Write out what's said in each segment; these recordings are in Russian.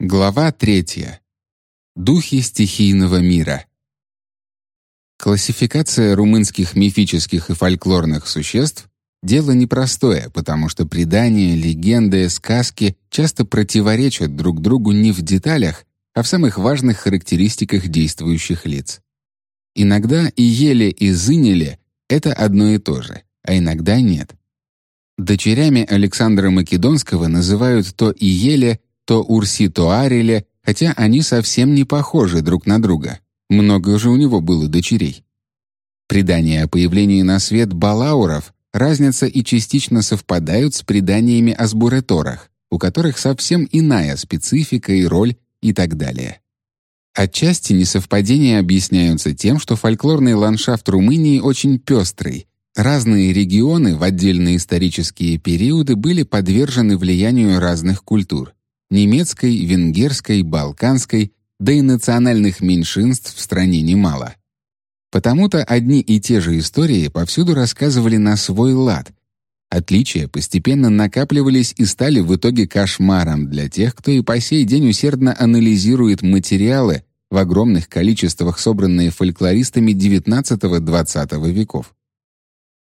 Глава третья. Духи стихийного мира. Классификация румынских мифических и фольклорных существ — дело непростое, потому что предания, легенды, сказки часто противоречат друг другу не в деталях, а в самых важных характеристиках действующих лиц. Иногда и еле, и зынеле — это одно и то же, а иногда нет. Дочерями Александра Македонского называют то Иеле, то Урси, то Ареле, хотя они совсем не похожи друг на друга. Много же у него было дочерей. Предания о появлении на свет балауров разница и частично совпадают с преданиями о сбуреторах, у которых совсем иная специфика и роль и так далее. Отчасти несовпадения объясняются тем, что фольклорный ландшафт Румынии очень пестрый. Разные регионы в отдельные исторические периоды были подвержены влиянию разных культур немецкой, венгерской, балканской, да и национальных меньшинств в стране немало. Потому-то одни и те же истории повсюду рассказывали на свой лад. Отличия постепенно накапливались и стали в итоге кошмаром для тех, кто и по сей день усердно анализирует материалы в огромных количествах, собранные фольклористами XIX-XX веков.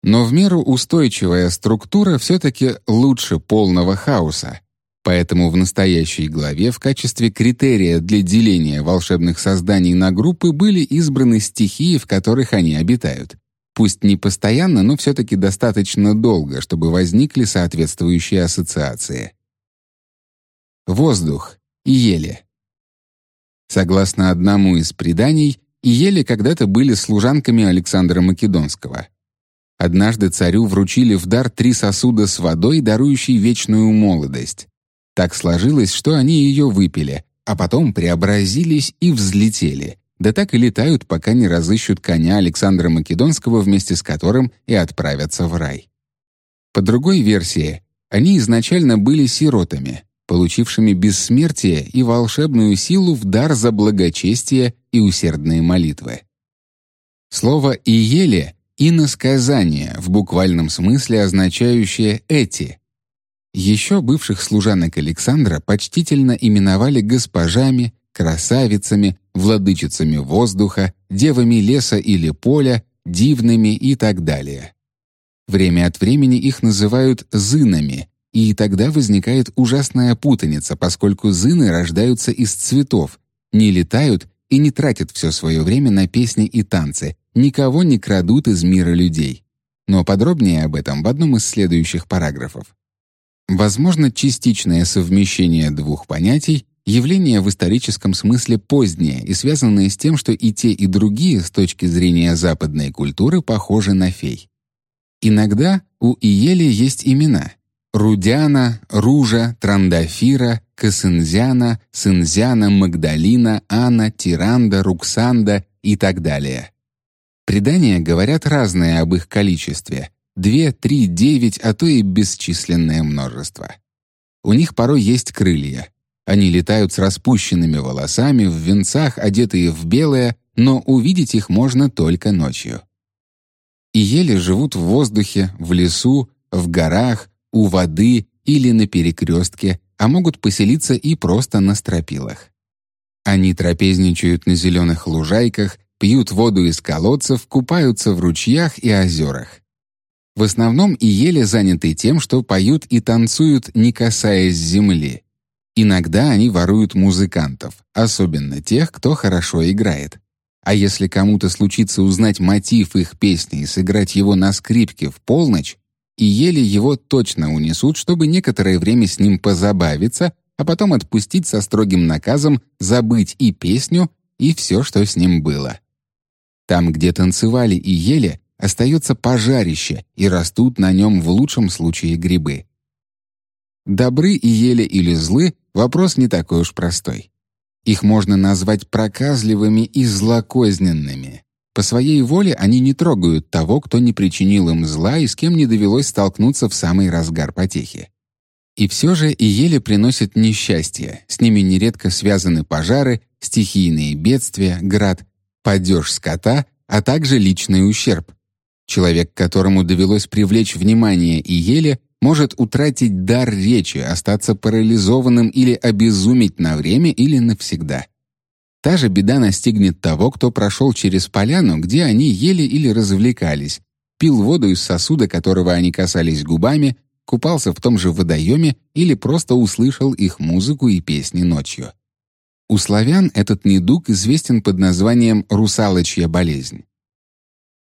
Но в меру устойчивая структура все-таки лучше полного хаоса, Поэтому в настоящей главе в качестве критерия для деления волшебных созданий на группы были избраны стихии, в которых они обитают. Пусть не постоянно, но все-таки достаточно долго, чтобы возникли соответствующие ассоциации. Воздух. Иеле. Согласно одному из преданий, Иеле когда-то были служанками Александра Македонского. Однажды царю вручили в дар три сосуда с водой, дарующей вечную молодость. Так сложилось, что они ее выпили, а потом преобразились и взлетели. Да так и летают, пока не разыщут коня Александра Македонского, вместе с которым и отправятся в рай. По другой версии, они изначально были сиротами, получившими бессмертие и волшебную силу в дар за благочестие и усердные молитвы. Слово «иеле» — иносказание, в буквальном смысле означающее «эти», еще бывших служанок Александра почтительно именовали госпожами, красавицами, владычицами воздуха, девами леса или поля, дивными и так далее. Время от времени их называют зынами, и тогда возникает ужасная путаница, поскольку зыны рождаются из цветов, не летают и не тратят все свое время на песни и танцы, никого не крадут из мира людей. Но подробнее об этом в одном из следующих параграфов. Возможно, частичное совмещение двух понятий — явление в историческом смысле позднее и связанное с тем, что и те, и другие с точки зрения западной культуры похожи на фей. Иногда у Иели есть имена — Рудяна, Ружа, Трандафира, Касынзяна, Сынзяна, Магдалина, Анна, Тиранда, Руксанда и так далее. Предания говорят разное об их количестве, Две, три, девять, а то и бесчисленное множество. У них порой есть крылья. Они летают с распущенными волосами, в венцах, одетые в белое, но увидеть их можно только ночью. И еле живут в воздухе, в лесу, в горах, у воды или на перекрестке, а могут поселиться и просто на стропилах. Они трапезничают на зеленых лужайках, пьют воду из колодцев, купаются в ручьях и озерах. В основном и еле заняты тем, что поют и танцуют, не касаясь земли. Иногда они воруют музыкантов, особенно тех, кто хорошо играет. А если кому-то случится узнать мотив их песни и сыграть его на скрипке в полночь, и еле его точно унесут, чтобы некоторое время с ним позабавиться, а потом отпустить со строгим наказом забыть и песню, и все, что с ним было. Там, где танцевали и ели, остается пожарище, и растут на нем в лучшем случае грибы. Добры и ели или злы — вопрос не такой уж простой. Их можно назвать проказливыми и злокозненными. По своей воле они не трогают того, кто не причинил им зла и с кем не довелось столкнуться в самый разгар потехи. И все же и еле приносят несчастье, с ними нередко связаны пожары, стихийные бедствия, град, падеж скота, а также личный ущерб. Человек, которому довелось привлечь внимание и еле, может утратить дар речи, остаться парализованным или обезуметь на время или навсегда. Та же беда настигнет того, кто прошел через поляну, где они ели или развлекались, пил воду из сосуда, которого они касались губами, купался в том же водоеме или просто услышал их музыку и песни ночью. У славян этот недуг известен под названием «русалочья болезнь».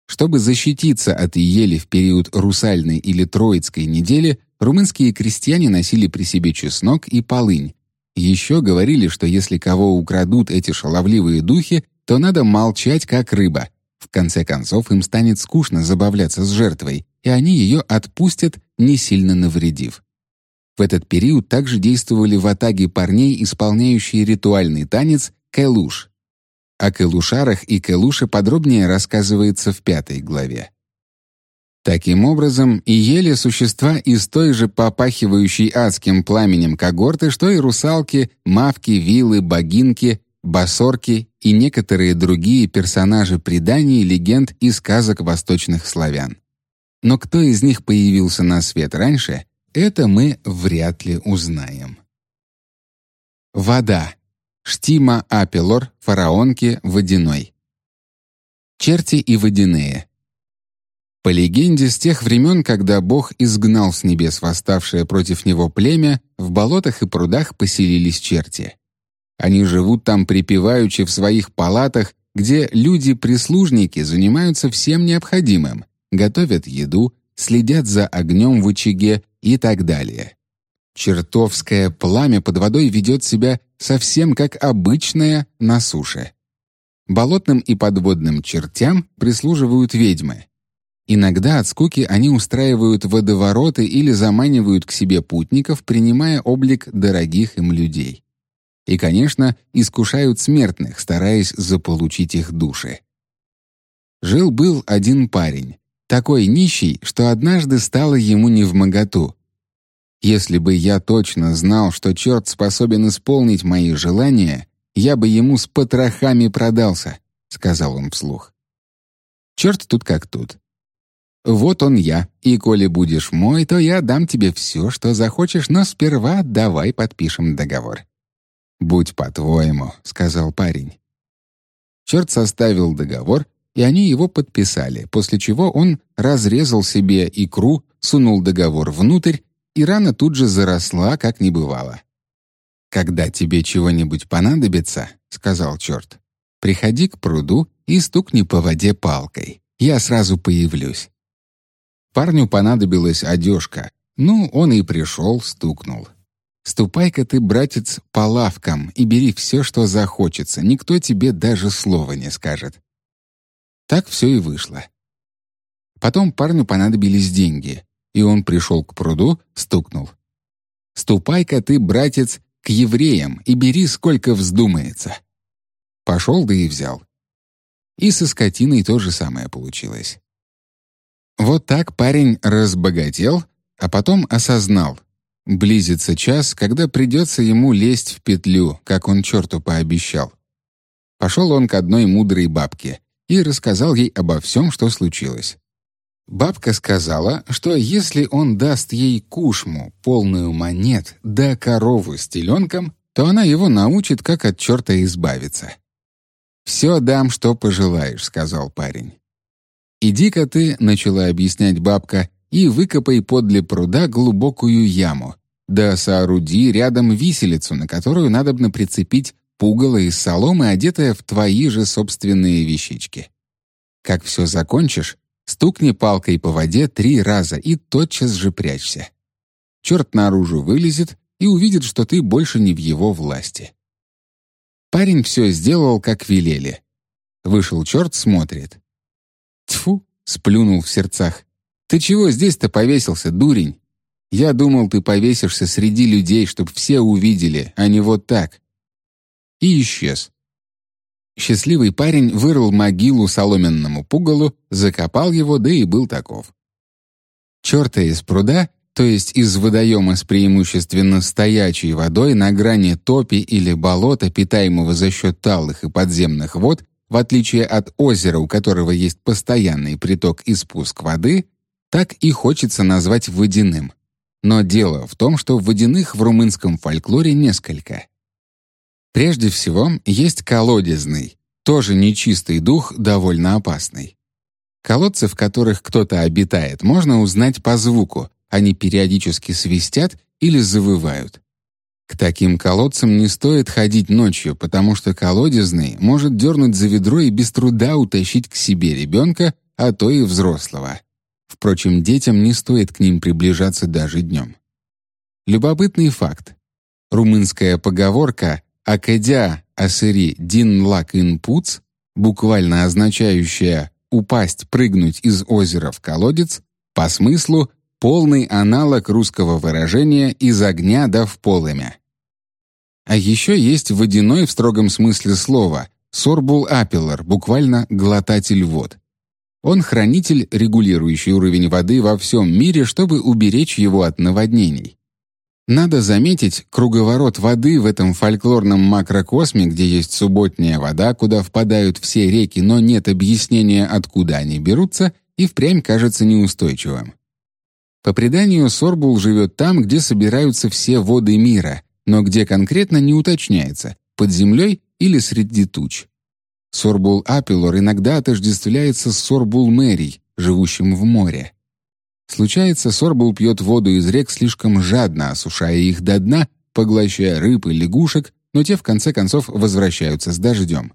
Чтобы защититься от ели в период русальной или троицкой недели, румынские крестьяне носили при себе чеснок и полынь. Еще говорили, что если кого украдут эти шаловливые духи, то надо молчать как рыба. В конце концов, им станет скучно забавляться с жертвой, и они ее отпустят, не сильно навредив. В этот период также действовали в атаге парней, исполняющие ритуальный танец кэлуш. О Кэлушарах и Кэлуше подробнее рассказывается в пятой главе. Таким образом, и ели существа из той же попахивающей адским пламенем когорты, что и русалки, мавки, вилы, богинки, басорки и некоторые другие персонажи преданий, легенд и сказок восточных славян. Но кто из них появился на свет раньше, это мы вряд ли узнаем. Вода. Штима апелор, фараонки, водяной. Черти и водяные. По легенде, с тех времен, когда Бог изгнал с небес восставшее против него племя, в болотах и прудах поселились черти. Они живут там припеваючи в своих палатах, где люди-прислужники занимаются всем необходимым, готовят еду, следят за огнем в очаге и так далее. Чертовское пламя под водой ведет себя совсем как обычное на суше. Болотным и подводным чертям прислуживают ведьмы. Иногда от скуки они устраивают водовороты или заманивают к себе путников, принимая облик дорогих им людей. И, конечно, искушают смертных, стараясь заполучить их души. Жил-был один парень, такой нищий, что однажды стало ему невмоготу. Если бы я точно знал, что черт способен исполнить мои желания, я бы ему с потрохами продался», — сказал он вслух. Черт тут как тут. «Вот он я, и коли будешь мой, то я дам тебе все, что захочешь, но сперва давай подпишем договор». «Будь по-твоему», — сказал парень. Черт составил договор, и они его подписали, после чего он разрезал себе икру, сунул договор внутрь и рана тут же заросла, как не бывало. «Когда тебе чего-нибудь понадобится, — сказал черт, — приходи к пруду и стукни по воде палкой. Я сразу появлюсь». Парню понадобилась одежка. Ну, он и пришел, стукнул. «Ступай-ка ты, братец, по лавкам и бери все, что захочется. Никто тебе даже слова не скажет». Так все и вышло. Потом парню понадобились деньги и он пришел к пруду, стукнул. «Ступай-ка ты, братец, к евреям и бери, сколько вздумается». Пошел, да и взял. И со скотиной то же самое получилось. Вот так парень разбогател, а потом осознал. Близится час, когда придется ему лезть в петлю, как он черту пообещал. Пошел он к одной мудрой бабке и рассказал ей обо всем, что случилось. Бабка сказала, что если он даст ей кушму, полную монет, да корову с теленком, то она его научит, как от черта избавиться. «Все дам, что пожелаешь», — сказал парень. «Иди-ка ты», — начала объяснять бабка, «и выкопай подле пруда глубокую яму, да сооруди рядом виселицу, на которую надобно прицепить пугало из соломы, одетое в твои же собственные вещички. Как все закончишь, Стукни палкой по воде три раза и тотчас же прячься. Черт наружу вылезет и увидит, что ты больше не в его власти. Парень все сделал, как велели. Вышел черт, смотрит. Тьфу, сплюнул в сердцах. Ты чего здесь-то повесился, дурень? Я думал, ты повесишься среди людей, чтоб все увидели, а не вот так. И исчез. Счастливый парень вырыл могилу соломенному пугалу, закопал его, да и был таков. Черта из пруда, то есть из водоема с преимущественно стоячей водой на грани топи или болота, питаемого за счет талых и подземных вод, в отличие от озера, у которого есть постоянный приток и спуск воды, так и хочется назвать водяным. но дело в том, что водяных в румынском фольклоре несколько. Прежде всего, есть колодезный, тоже нечистый дух, довольно опасный. Колодцы, в которых кто-то обитает, можно узнать по звуку, они периодически свистят или завывают. К таким колодцам не стоит ходить ночью, потому что колодезный может дернуть за ведро и без труда утащить к себе ребенка, а то и взрослого. Впрочем, детям не стоит к ним приближаться даже днем. Любопытный факт. Румынская поговорка «Акадя асыри дин лак ин пуц», буквально означающая «упасть, прыгнуть из озера в колодец», по смыслу полный аналог русского выражения «из огня да в полымя». А еще есть водяной в строгом смысле слова сорбул апеллар, буквально глотатель вод. Он хранитель, регулирующий уровень воды во всем мире, чтобы уберечь его от наводнений. Надо заметить, круговорот воды в этом фольклорном макрокосме, где есть субботняя вода, куда впадают все реки, но нет объяснения, откуда они берутся, и впрямь кажется неустойчивым. По преданию, Сорбул живет там, где собираются все воды мира, но где конкретно не уточняется — под землей или среди туч. Сорбул апилор иногда отождествляется с Сорбул Мэрий, живущим в море. Случается, Сорбул пьет воду из рек слишком жадно, осушая их до дна, поглощая рыб и лягушек, но те в конце концов возвращаются с дождем.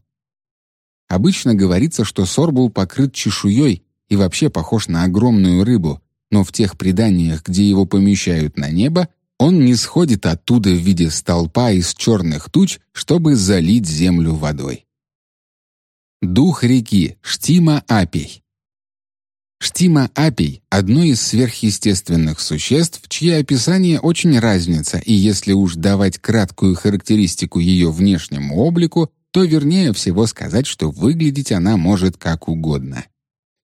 Обычно говорится, что Сорбул покрыт чешуей и вообще похож на огромную рыбу, но в тех преданиях, где его помещают на небо, он не сходит оттуда в виде столпа из черных туч, чтобы залить землю водой. Дух реки Штима Апей Штима Апей — одно из сверхъестественных существ, чьи описания очень разнятся, и если уж давать краткую характеристику ее внешнему облику, то вернее всего сказать, что выглядеть она может как угодно.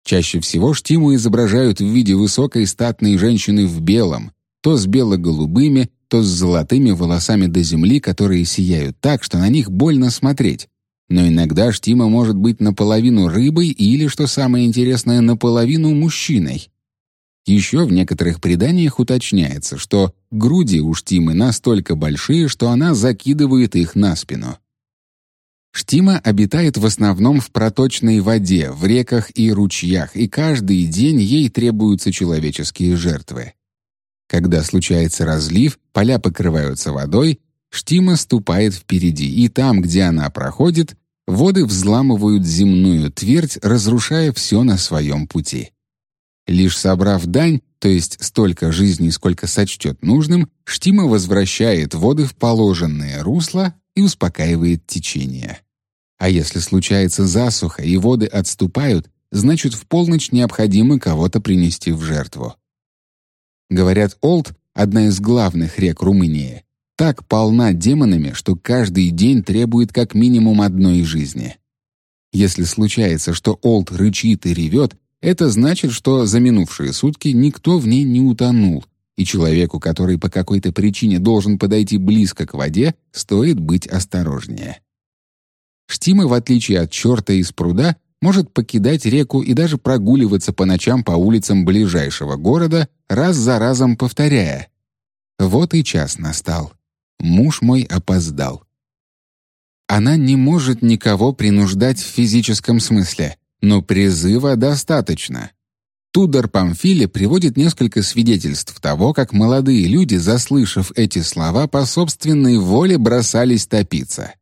Чаще всего Штиму изображают в виде высокой статной женщины в белом, то с бело-голубыми, то с золотыми волосами до земли, которые сияют так, что на них больно смотреть. Но иногда Штима может быть наполовину рыбой или, что самое интересное, наполовину мужчиной. Еще в некоторых преданиях уточняется, что груди у Штимы настолько большие, что она закидывает их на спину. Штима обитает в основном в проточной воде, в реках и ручьях, и каждый день ей требуются человеческие жертвы. Когда случается разлив, поля покрываются водой, Штима ступает впереди, и там, где она проходит, воды взламывают земную твердь, разрушая все на своем пути. Лишь собрав дань, то есть столько жизней, сколько сочтет нужным, Штима возвращает воды в положенное русло и успокаивает течение. А если случается засуха и воды отступают, значит в полночь необходимо кого-то принести в жертву. Говорят, Олд, одна из главных рек Румынии, так полна демонами, что каждый день требует как минимум одной жизни. Если случается, что Олд рычит и ревет, это значит, что за минувшие сутки никто в ней не утонул, и человеку, который по какой-то причине должен подойти близко к воде, стоит быть осторожнее. Штима, в отличие от черта из пруда, может покидать реку и даже прогуливаться по ночам по улицам ближайшего города, раз за разом повторяя «Вот и час настал. Муж мой опоздал». Она не может никого принуждать в физическом смысле, но призыва достаточно. Тудор Памфили приводит несколько свидетельств того, как молодые люди, заслышав эти слова, по собственной воле бросались топиться.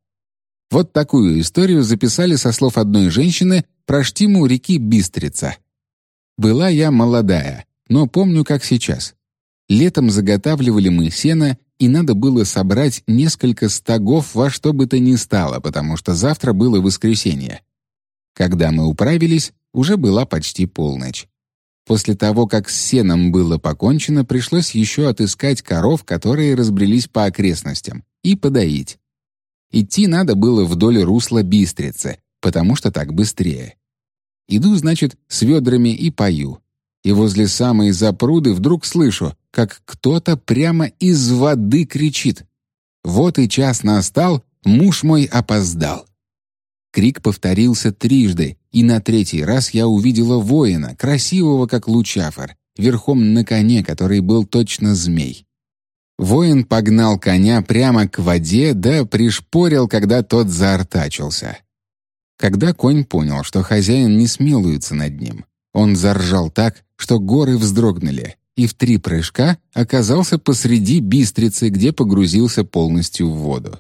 Вот такую историю записали со слов одной женщины про штиму реки Бистрица. «Была я молодая, но помню, как сейчас. Летом заготавливали мы сено, и надо было собрать несколько стогов во что бы то ни стало, потому что завтра было воскресенье. Когда мы управились, уже была почти полночь. После того, как с сеном было покончено, пришлось еще отыскать коров, которые разбрелись по окрестностям, и подоить. Идти надо было вдоль русла Бистрицы, потому что так быстрее. Иду, значит, с ведрами и пою. И возле самой запруды вдруг слышу, как кто-то прямо из воды кричит. «Вот и час настал, муж мой опоздал». Крик повторился трижды, и на третий раз я увидела воина, красивого как лучафор, верхом на коне, который был точно змей. Воин погнал коня прямо к воде, да пришпорил, когда тот заортачился. Когда конь понял, что хозяин не смилуется над ним, он заржал так, что горы вздрогнули, и в три прыжка оказался посреди бистрицы, где погрузился полностью в воду.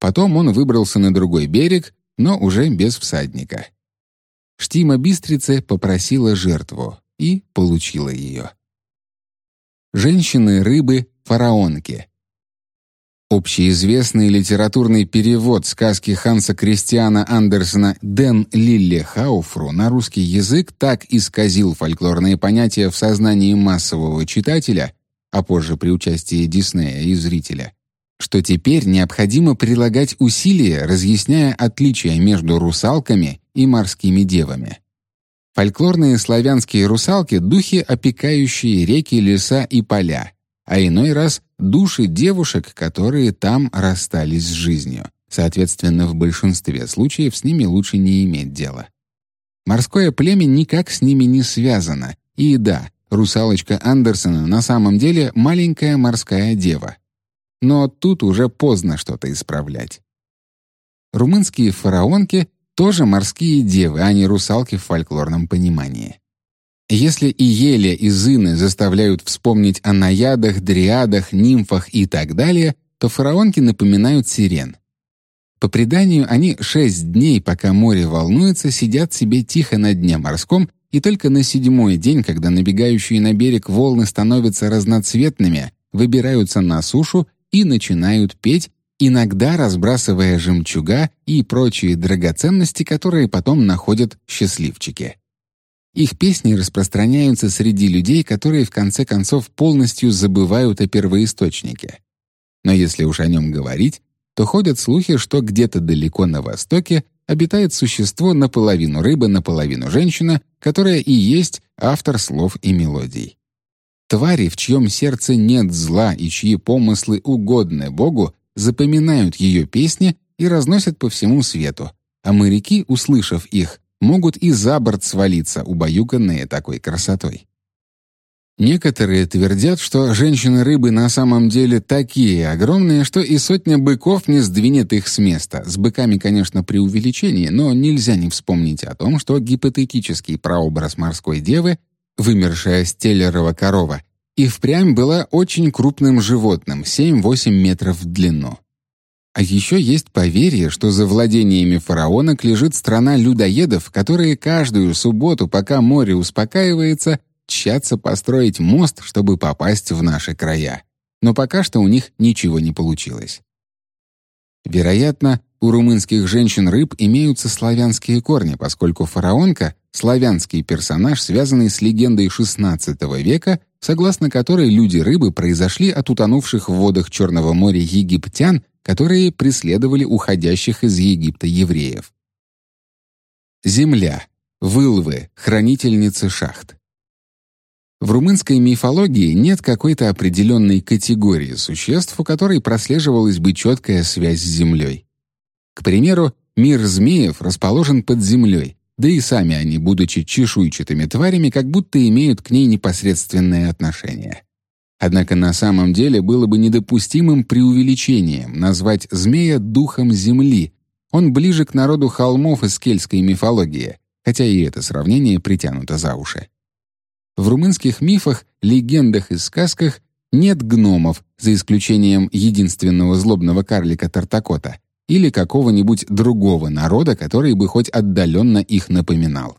Потом он выбрался на другой берег, но уже без всадника. Штима Бистрице попросила жертву и получила ее. Женщины-рыбы фараонки. Общеизвестный литературный перевод сказки Ханса Кристиана Андерсена «Ден Лилле Хауфру» на русский язык так исказил фольклорные понятия в сознании массового читателя, а позже при участии Диснея и зрителя, что теперь необходимо прилагать усилия, разъясняя отличия между русалками и морскими девами. Фольклорные славянские русалки — духи, опекающие реки, леса и поля — а иной раз души девушек, которые там расстались с жизнью. Соответственно, в большинстве случаев с ними лучше не иметь дела. Морское племя никак с ними не связано. И да, русалочка Андерсона на самом деле маленькая морская дева. Но тут уже поздно что-то исправлять. Румынские фараонки тоже морские девы, а не русалки в фольклорном понимании. Если и Еля, и Зины заставляют вспомнить о наядах, дриадах, нимфах и так далее, то фараонки напоминают сирен. По преданию, они шесть дней, пока море волнуется, сидят себе тихо на дне морском, и только на седьмой день, когда набегающие на берег волны становятся разноцветными, выбираются на сушу и начинают петь, иногда разбрасывая жемчуга и прочие драгоценности, которые потом находят счастливчики. Их песни распространяются среди людей, которые в конце концов полностью забывают о первоисточнике. Но если уж о нем говорить, то ходят слухи, что где-то далеко на востоке обитает существо наполовину рыба, наполовину женщина, которая и есть автор слов и мелодий. Твари, в чьем сердце нет зла и чьи помыслы угодны Богу, запоминают ее песни и разносят по всему свету, а моряки, услышав их, могут и за борт свалиться, убаюканные такой красотой. Некоторые твердят, что женщины-рыбы на самом деле такие огромные, что и сотня быков не сдвинет их с места. С быками, конечно, при увеличении, но нельзя не вспомнить о том, что гипотетический прообраз морской девы, вымершая стеллерова корова, и впрямь была очень крупным животным, 7-8 метров в длину. А еще есть поверье, что за владениями фараонок лежит страна людоедов, которые каждую субботу, пока море успокаивается, тщатся построить мост, чтобы попасть в наши края. Но пока что у них ничего не получилось. Вероятно, у румынских женщин-рыб имеются славянские корни, поскольку фараонка — славянский персонаж, связанный с легендой XVI века, согласно которой люди-рыбы произошли от утонувших в водах Черного моря египтян которые преследовали уходящих из Египта евреев. Земля. Вылвы, хранительницы шахт. В румынской мифологии нет какой-то определенной категории существ, у которой прослеживалась бы четкая связь с землей. К примеру, мир змеев расположен под землей, да и сами они, будучи чешуйчатыми тварями, как будто имеют к ней непосредственное отношение. Однако на самом деле было бы недопустимым преувеличением назвать змея духом земли. Он ближе к народу холмов из кельтской мифологии, хотя и это сравнение притянуто за уши. В румынских мифах, легендах и сказках нет гномов, за исключением единственного злобного карлика Тартакота или какого-нибудь другого народа, который бы хоть отдаленно их напоминал.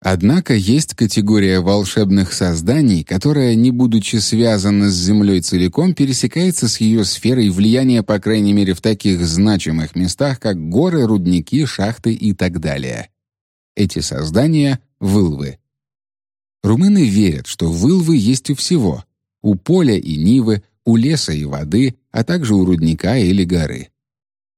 Однако есть категория волшебных созданий, которая, не будучи связана с Землей целиком, пересекается с ее сферой влияния, по крайней мере, в таких значимых местах, как горы, рудники, шахты и так далее. Эти создания — вылвы. Румыны верят, что вылвы есть у всего — у поля и нивы, у леса и воды, а также у рудника или горы.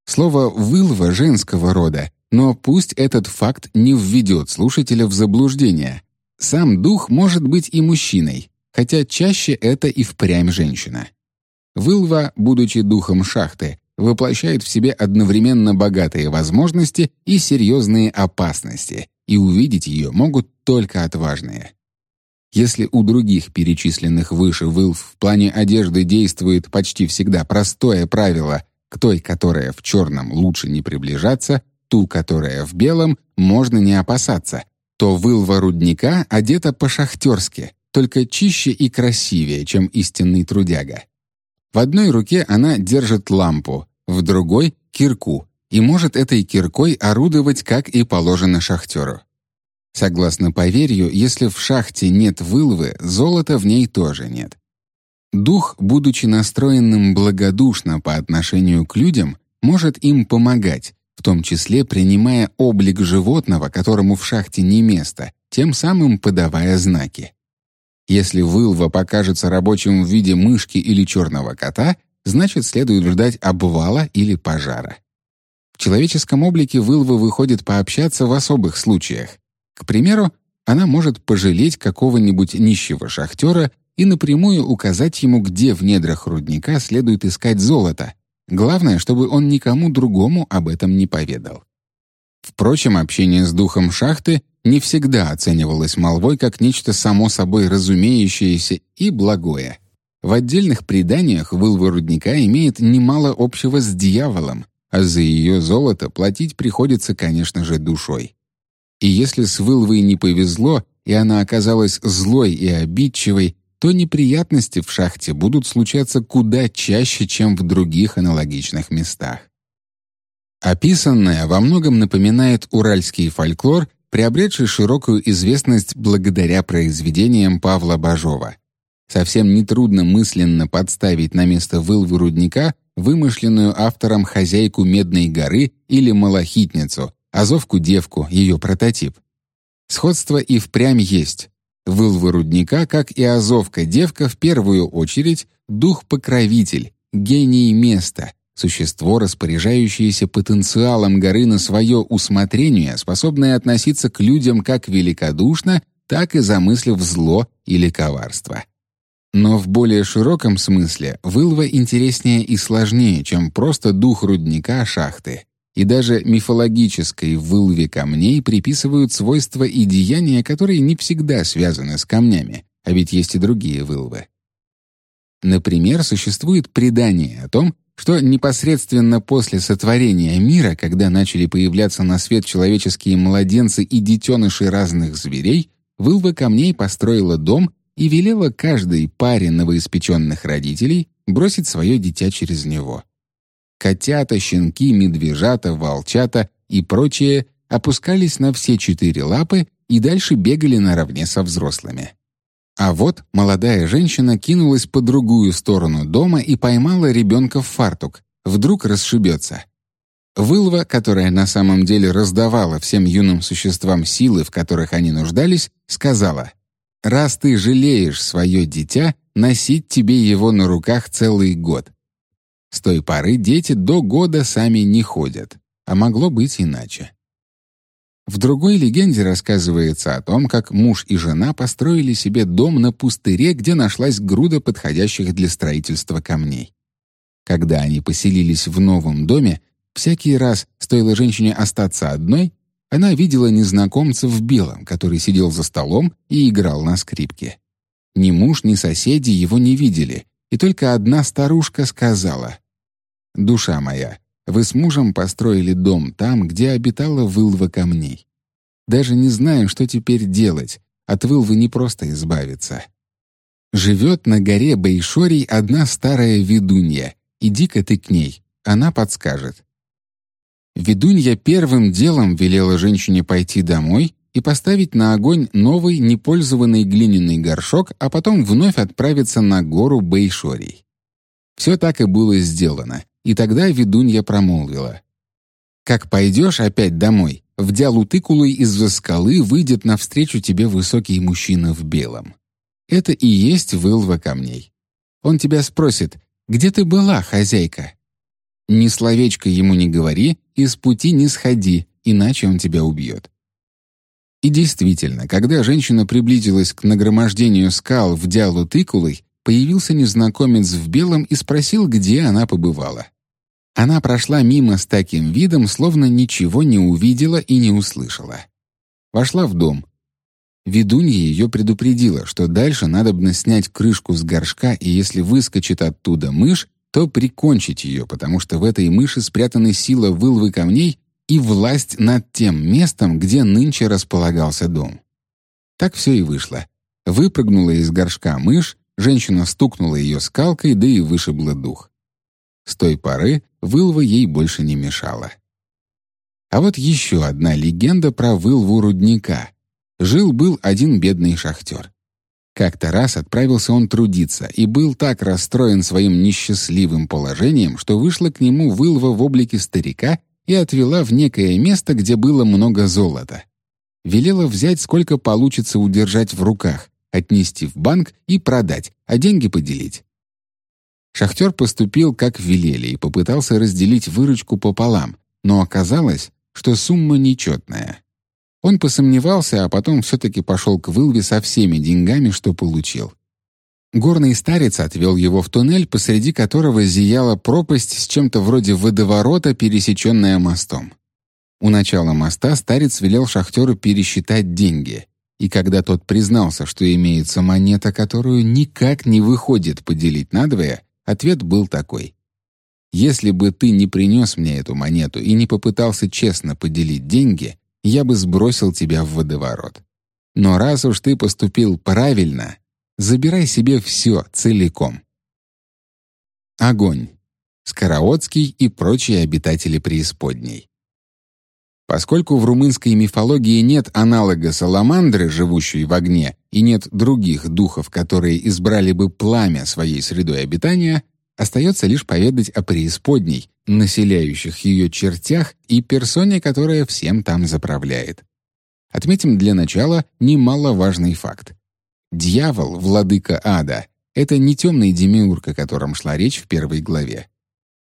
Слово «вылва» женского рода но пусть этот факт не введет слушателя в заблуждение. Сам дух может быть и мужчиной, хотя чаще это и впрямь женщина. Вылва, будучи духом шахты, воплощает в себе одновременно богатые возможности и серьезные опасности, и увидеть ее могут только отважные. Если у других перечисленных выше вылв в плане одежды действует почти всегда простое правило «к той, которая в черном, лучше не приближаться», ту, которая в белом, можно не опасаться, то вылва рудника одета по-шахтерски, только чище и красивее, чем истинный трудяга. В одной руке она держит лампу, в другой — кирку, и может этой киркой орудовать, как и положено шахтеру. Согласно поверью, если в шахте нет вылвы, золота в ней тоже нет. Дух, будучи настроенным благодушно по отношению к людям, может им помогать, в том числе принимая облик животного, которому в шахте не место, тем самым подавая знаки. Если вылва покажется рабочим в виде мышки или черного кота, значит, следует ждать обвала или пожара. В человеческом облике вылва выходит пообщаться в особых случаях. К примеру, она может пожалеть какого-нибудь нищего шахтера и напрямую указать ему, где в недрах рудника следует искать золото. Главное, чтобы он никому другому об этом не поведал. Впрочем, общение с духом шахты не всегда оценивалось молвой как нечто само собой разумеющееся и благое. В отдельных преданиях вылва рудника имеет немало общего с дьяволом, а за ее золото платить приходится, конечно же, душой. И если с вылвой не повезло, и она оказалась злой и обидчивой, то неприятности в шахте будут случаться куда чаще, чем в других аналогичных местах. Описанное во многом напоминает уральский фольклор приобретший широкую известность благодаря произведениям Павла Бажова. Совсем нетрудно мысленно подставить на место вылвы рудника вымышленную автором хозяйку Медной горы или малахитницу, Азовку-девку, ее прототип. Сходство и впрямь есть. Вылвы рудника, как и Азовка-девка, в первую очередь дух-покровитель, гений места, Существо, распоряжающееся потенциалом горы на свое усмотрение, способное относиться к людям как великодушно, так и замыслив зло или коварство. Но в более широком смысле вылва интереснее и сложнее, чем просто дух рудника шахты. И даже мифологической вылве камней приписывают свойства и деяния, которые не всегда связаны с камнями, а ведь есть и другие вылвы. Например, существует предание о том, что непосредственно после сотворения мира, когда начали появляться на свет человеческие младенцы и детеныши разных зверей, Вылва камней построила дом и велела каждой паре новоиспеченных родителей бросить свое дитя через него. Котята, щенки, медвежата, волчата и прочие опускались на все четыре лапы и дальше бегали наравне со взрослыми. А вот молодая женщина кинулась по другую сторону дома и поймала ребенка в фартук. Вдруг расшибется. Вылва, которая на самом деле раздавала всем юным существам силы, в которых они нуждались, сказала, «Раз ты жалеешь свое дитя, носить тебе его на руках целый год». С той поры дети до года сами не ходят, а могло быть иначе. В другой легенде рассказывается о том, как муж и жена построили себе дом на пустыре, где нашлась груда подходящих для строительства камней. Когда они поселились в новом доме, всякий раз, стоило женщине остаться одной, она видела незнакомца в белом, который сидел за столом и играл на скрипке. Ни муж, ни соседи его не видели, и только одна старушка сказала «Душа моя, вы с мужем построили дом там, где обитала вылва камней. Даже не знаю, что теперь делать. От вылвы не просто избавиться. Живет на горе Бейшорий одна старая ведунья. Иди-ка ты к ней, она подскажет. Ведунья первым делом велела женщине пойти домой и поставить на огонь новый непользованный глиняный горшок, а потом вновь отправиться на гору Бейшорий. Все так и было сделано. И тогда ведунья промолвила. «Как пойдешь опять домой, в дялу-тыкулой из-за скалы выйдет навстречу тебе высокий мужчина в белом. Это и есть вылва камней. Он тебя спросит, где ты была, хозяйка? Ни словечко ему не говори и с пути не сходи, иначе он тебя убьет. И действительно, когда женщина приблизилась к нагромождению скал в дялу тыкулой, появился незнакомец в белом и спросил, где она побывала. Она прошла мимо с таким видом, словно ничего не увидела и не услышала. Вошла в дом. ведунья ее предупредила, что дальше надобно снять крышку с горшка, и если выскочит оттуда мышь, то прикончить ее, потому что в этой мыши спрятаны сила вылвы камней и власть над тем местом, где нынче располагался дом. Так все и вышло. Выпрыгнула из горшка мышь, женщина стукнула ее скалкой, да и вышибла дух. С той поры вылва ей больше не мешала. А вот еще одна легенда про вылву рудника. Жил-был один бедный шахтер. Как-то раз отправился он трудиться и был так расстроен своим несчастливым положением, что вышла к нему вылва в облике старика и отвела в некое место, где было много золота. Велела взять, сколько получится удержать в руках, отнести в банк и продать, а деньги поделить. Шахтер поступил, как велели, и попытался разделить выручку пополам, но оказалось, что сумма нечетная. Он посомневался, а потом все-таки пошел к Вылве со всеми деньгами, что получил. Горный старец отвел его в туннель, посреди которого зияла пропасть с чем-то вроде водоворота, пересеченная мостом. У начала моста старец велел шахтеру пересчитать деньги, и когда тот признался, что имеется монета, которую никак не выходит поделить надвое, ответ был такой. «Если бы ты не принес мне эту монету и не попытался честно поделить деньги, я бы сбросил тебя в водоворот. Но раз уж ты поступил правильно, забирай себе все целиком. Огонь. Скороодский и прочие обитатели преисподней. Поскольку в румынской мифологии нет аналога саламандры, живущей в огне, и нет других духов, которые избрали бы пламя своей средой обитания, остается лишь поведать о преисподней, населяющих ее чертях и персоне, которая всем там заправляет. Отметим для начала немаловажный факт. Дьявол, владыка ада, это не темный демиург, о котором шла речь в первой главе.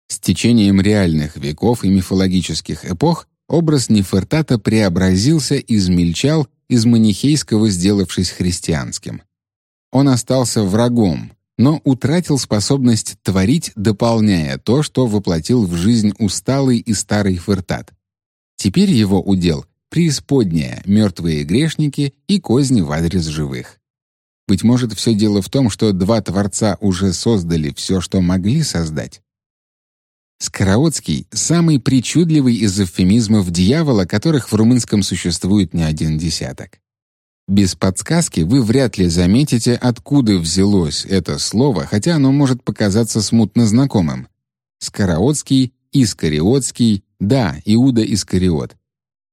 С течением реальных веков и мифологических эпох образ Нефертата преобразился, измельчал, из манихейского сделавшись христианским. Он остался врагом, но утратил способность творить, дополняя то, что воплотил в жизнь усталый и старый Фертат. Теперь его удел — преисподняя, мертвые грешники и козни в адрес живых. Быть может, все дело в том, что два Творца уже создали все, что могли создать. Скороодский — самый причудливый из эвфемизмов дьявола, которых в румынском существует не один десяток. Без подсказки вы вряд ли заметите, откуда взялось это слово, хотя оно может показаться смутно знакомым. Скороодский, Искариотский, да, Иуда Искариот.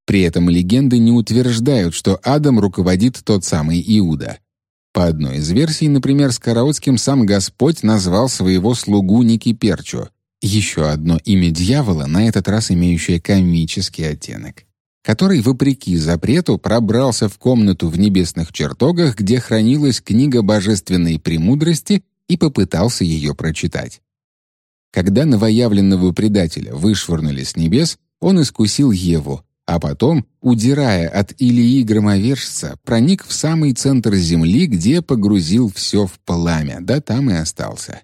При этом легенды не утверждают, что Адам руководит тот самый Иуда. По одной из версий, например, Скороодским сам Господь назвал своего слугу Никиперчу, еще одно имя дьявола, на этот раз имеющее комический оттенок который, вопреки запрету, пробрался в комнату в небесных чертогах, где хранилась книга божественной премудрости, и попытался ее прочитать. Когда новоявленного предателя вышвырнули с небес, он искусил Еву, а потом, удирая от Илии Громовержца, проник в самый центр земли, где погрузил все в пламя, да там и остался.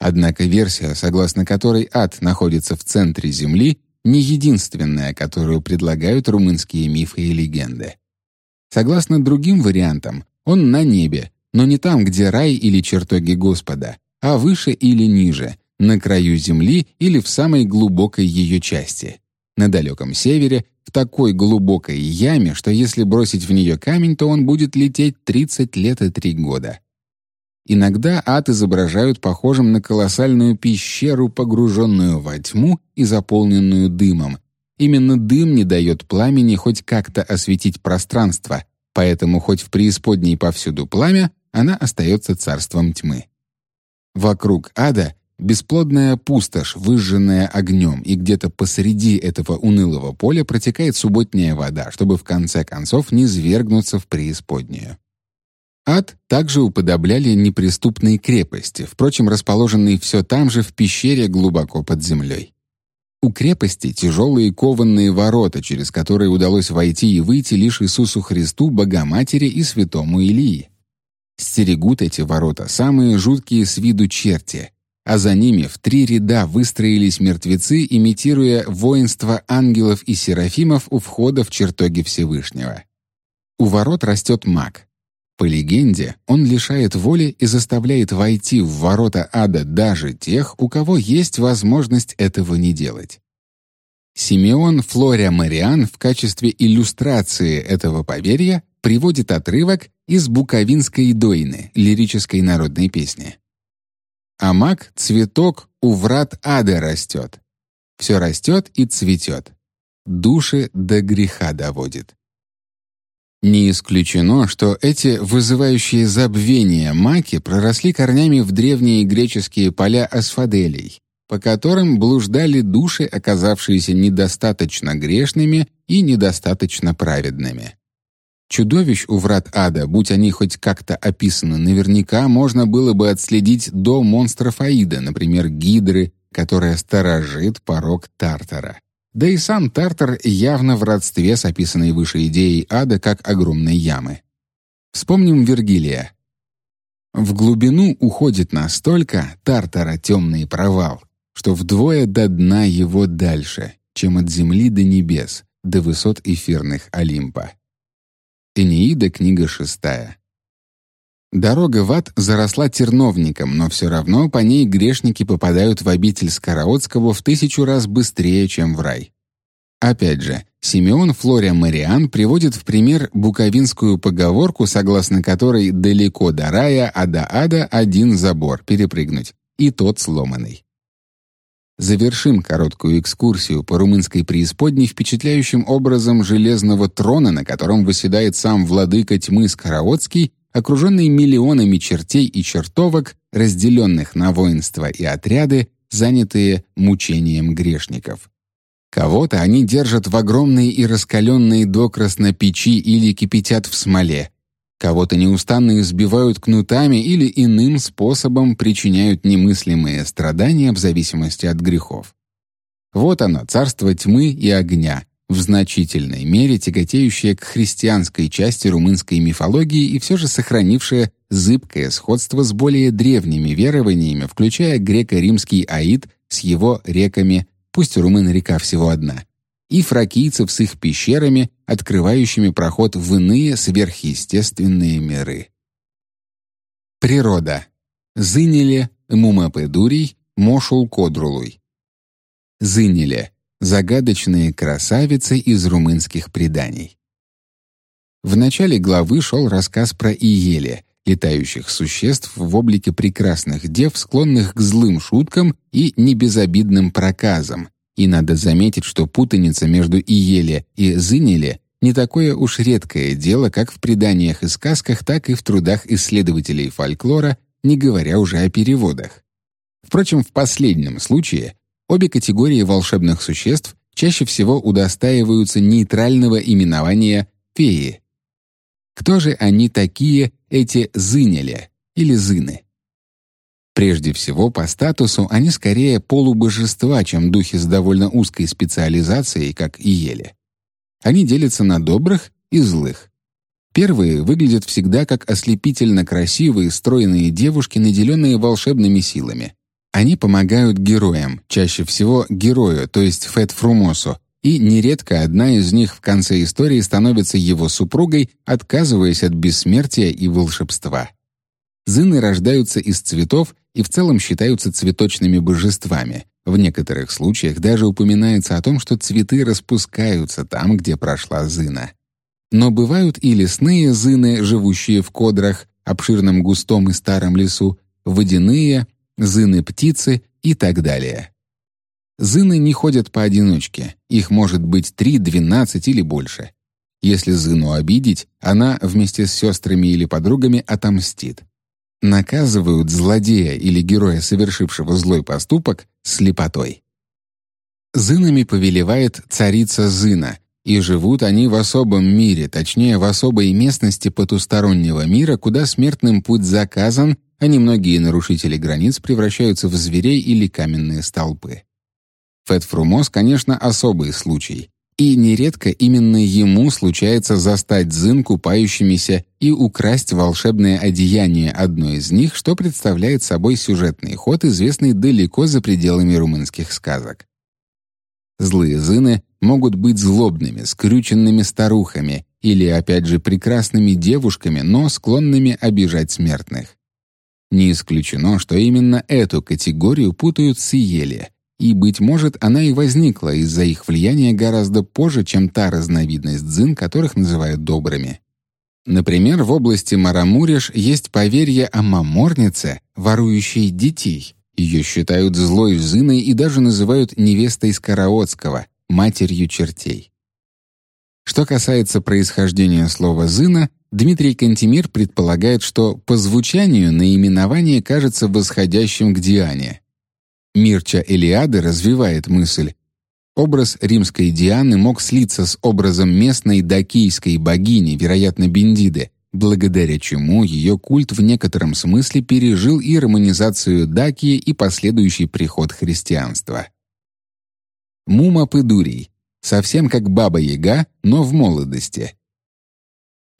Однако версия, согласно которой ад находится в центре земли, не единственная, которую предлагают румынские мифы и легенды. Согласно другим вариантам, он на небе, но не там, где рай или чертоги Господа, а выше или ниже, на краю земли или в самой глубокой ее части. На далеком севере, в такой глубокой яме, что если бросить в нее камень, то он будет лететь 30 лет и 3 года. Иногда ад изображают похожим на колоссальную пещеру, погруженную во тьму и заполненную дымом. Именно дым не дает пламени хоть как-то осветить пространство, поэтому хоть в преисподней повсюду пламя, она остается царством тьмы. Вокруг ада бесплодная пустошь, выжженная огнем, и где-то посреди этого унылого поля протекает субботняя вода, чтобы в конце концов не свергнуться в преисподнюю. Ад также уподобляли неприступные крепости, впрочем, расположенные все там же в пещере глубоко под землей. У крепости тяжелые кованные ворота, через которые удалось войти и выйти лишь Иисусу Христу, Богоматери и святому Илии. Стерегут эти ворота самые жуткие с виду черти, а за ними в три ряда выстроились мертвецы, имитируя воинство ангелов и серафимов у входа в чертоги Всевышнего. у ворот растет маг. По легенде, он лишает воли и заставляет войти в ворота ада даже тех, у кого есть возможность этого не делать. Симеон Флоря Мариан в качестве иллюстрации этого поверья приводит отрывок из Буковинской дойны, лирической народной песни. А маг цветок у врат ада растет. Все растет и цветет. Души до греха доводит. Не исключено, что эти вызывающие забвение маки проросли корнями в древние греческие поля асфаделей, по которым блуждали души, оказавшиеся недостаточно грешными и недостаточно праведными. Чудовищ у врат ада, будь они хоть как-то описаны, наверняка можно было бы отследить до монстров Аида, например, Гидры, которая сторожит порог Тартара. Да и сам Тартар явно в родстве с описанной выше идеей ада как огромной ямы. Вспомним Вергилия. В глубину уходит настолько Тартара темный провал, что вдвое до дна его дальше, чем от земли до небес, до высот эфирных Олимпа. Энеида, книга шестая. Дорога в ад заросла терновником, но все равно по ней грешники попадают в обитель Скороодского в тысячу раз быстрее, чем в рай. Опять же, Симеон Флория Мариан приводит в пример буковинскую поговорку, согласно которой «далеко до рая, а до ада один забор перепрыгнуть, и тот сломанный». Завершим короткую экскурсию по румынской преисподней впечатляющим образом железного трона, на котором восседает сам владыка тьмы Скороодский окруженный миллионами чертей и чертовок, разделенных на воинства и отряды, занятые мучением грешников. Кого-то они держат в огромные и раскаленные докрасно печи или кипятят в смоле. Кого-то неустанно избивают кнутами или иным способом причиняют немыслимые страдания в зависимости от грехов. Вот оно, царство тьмы и огня, в значительной мере тяготеющая к христианской части румынской мифологии и все же сохранившая зыбкое сходство с более древними верованиями, включая греко-римский Аид с его реками, пусть румын река всего одна, и фракийцев с их пещерами, открывающими проход в иные сверхъестественные миры. Природа. Зынеле, Мумапедурий, Мошул Кодрулуй. Зынеле Загадочные красавицы из румынских преданий. В начале главы шел рассказ про Иеле, летающих существ в облике прекрасных дев, склонных к злым шуткам и небезобидным проказам. И надо заметить, что путаница между Иеле и Зынеле не такое уж редкое дело как в преданиях и сказках, так и в трудах исследователей фольклора, не говоря уже о переводах. Впрочем, в последнем случае Обе категории волшебных существ чаще всего удостаиваются нейтрального именования «феи». Кто же они такие, эти зынели или зыны? Прежде всего, по статусу они скорее полубожества, чем духи с довольно узкой специализацией, как и ели. Они делятся на добрых и злых. Первые выглядят всегда как ослепительно красивые, стройные девушки, наделенные волшебными силами. Они помогают героям, чаще всего герою, то есть Фет Фрумосу, и нередко одна из них в конце истории становится его супругой, отказываясь от бессмертия и волшебства. Зыны рождаются из цветов и в целом считаются цветочными божествами. В некоторых случаях даже упоминается о том, что цветы распускаются там, где прошла зына. Но бывают и лесные зыны, живущие в кодрах, обширном густом и старом лесу, водяные, зыны-птицы и так далее. Зыны не ходят поодиночке, их может быть три, двенадцать или больше. Если зыну обидеть, она вместе с сестрами или подругами отомстит. Наказывают злодея или героя, совершившего злой поступок, слепотой. Зынами повелевает царица Зына, и живут они в особом мире, точнее, в особой местности потустороннего мира, куда смертным путь заказан а немногие нарушители границ превращаются в зверей или каменные столпы. Фетфрумоз, конечно, особый случай, и нередко именно ему случается застать дзын купающимися и украсть волшебное одеяние одной из них, что представляет собой сюжетный ход, известный далеко за пределами румынских сказок. Злые зыны могут быть злобными, скрюченными старухами или, опять же, прекрасными девушками, но склонными обижать смертных. Не исключено, что именно эту категорию путают с Иели, и, быть может, она и возникла из-за их влияния гораздо позже, чем та разновидность дзин, которых называют добрыми. Например, в области Марамуриш есть поверье о маморнице, ворующей детей. Ее считают злой зыной и даже называют невестой Скороодского, матерью чертей. Что касается происхождения слова «зына», Дмитрий Кантемир предполагает, что по звучанию наименование кажется восходящим к Диане. Мирча Элиады развивает мысль. Образ римской Дианы мог слиться с образом местной дакийской богини, вероятно, Бендиды, благодаря чему ее культ в некотором смысле пережил и романизацию Дакии и последующий приход христианства. Мума Пыдурий совсем как Баба-Яга, но в молодости.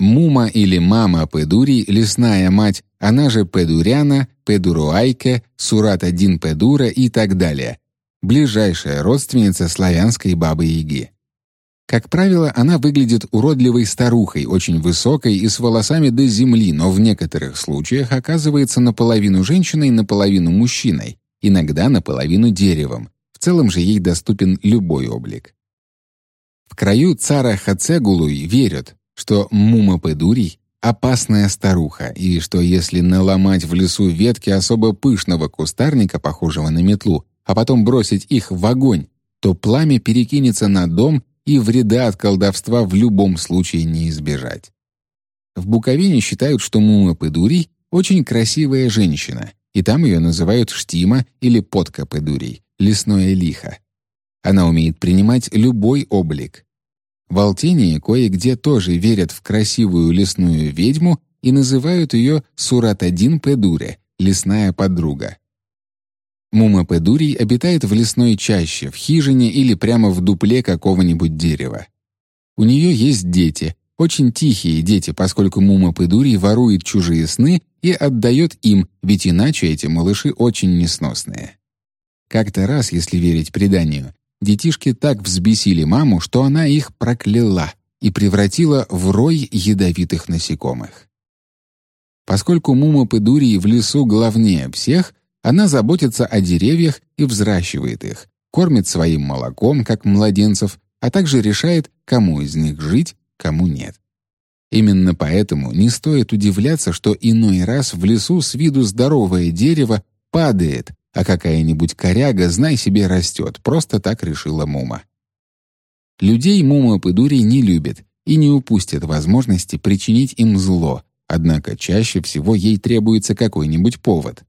Мума или мама Педури, лесная мать, она же Педуряна, Педуруайке, Сурат-1 Педура и так далее. Ближайшая родственница славянской Бабы-Яги. Как правило, она выглядит уродливой старухой, очень высокой и с волосами до земли, но в некоторых случаях оказывается наполовину женщиной, наполовину мужчиной, иногда наполовину деревом. В целом же ей доступен любой облик. В краю цара Хацегулуй верят, что Мума Педурий — опасная старуха, и что если наломать в лесу ветки особо пышного кустарника, похожего на метлу, а потом бросить их в огонь, то пламя перекинется на дом, и вреда от колдовства в любом случае не избежать. В Буковине считают, что Мума Педурий — очень красивая женщина, и там ее называют Штима или Потка Педурий, лесное лихо. Она умеет принимать любой облик. В Алтении кое-где тоже верят в красивую лесную ведьму и называют ее Сурат-1 Педуре, лесная подруга. Мума Педурий обитает в лесной чаще, в хижине или прямо в дупле какого-нибудь дерева. У нее есть дети, очень тихие дети, поскольку Мума Педурий ворует чужие сны и отдает им, ведь иначе эти малыши очень несносные. Как-то раз, если верить преданию, Детишки так взбесили маму, что она их прокляла и превратила в рой ядовитых насекомых. Поскольку Мума Педурии в лесу главнее всех, она заботится о деревьях и взращивает их, кормит своим молоком, как младенцев, а также решает, кому из них жить, кому нет. Именно поэтому не стоит удивляться, что иной раз в лесу с виду здоровое дерево падает, а какая-нибудь коряга, знай себе, растет, просто так решила Мума. Людей Мума Пыдури не любит и не упустит возможности причинить им зло, однако чаще всего ей требуется какой-нибудь повод.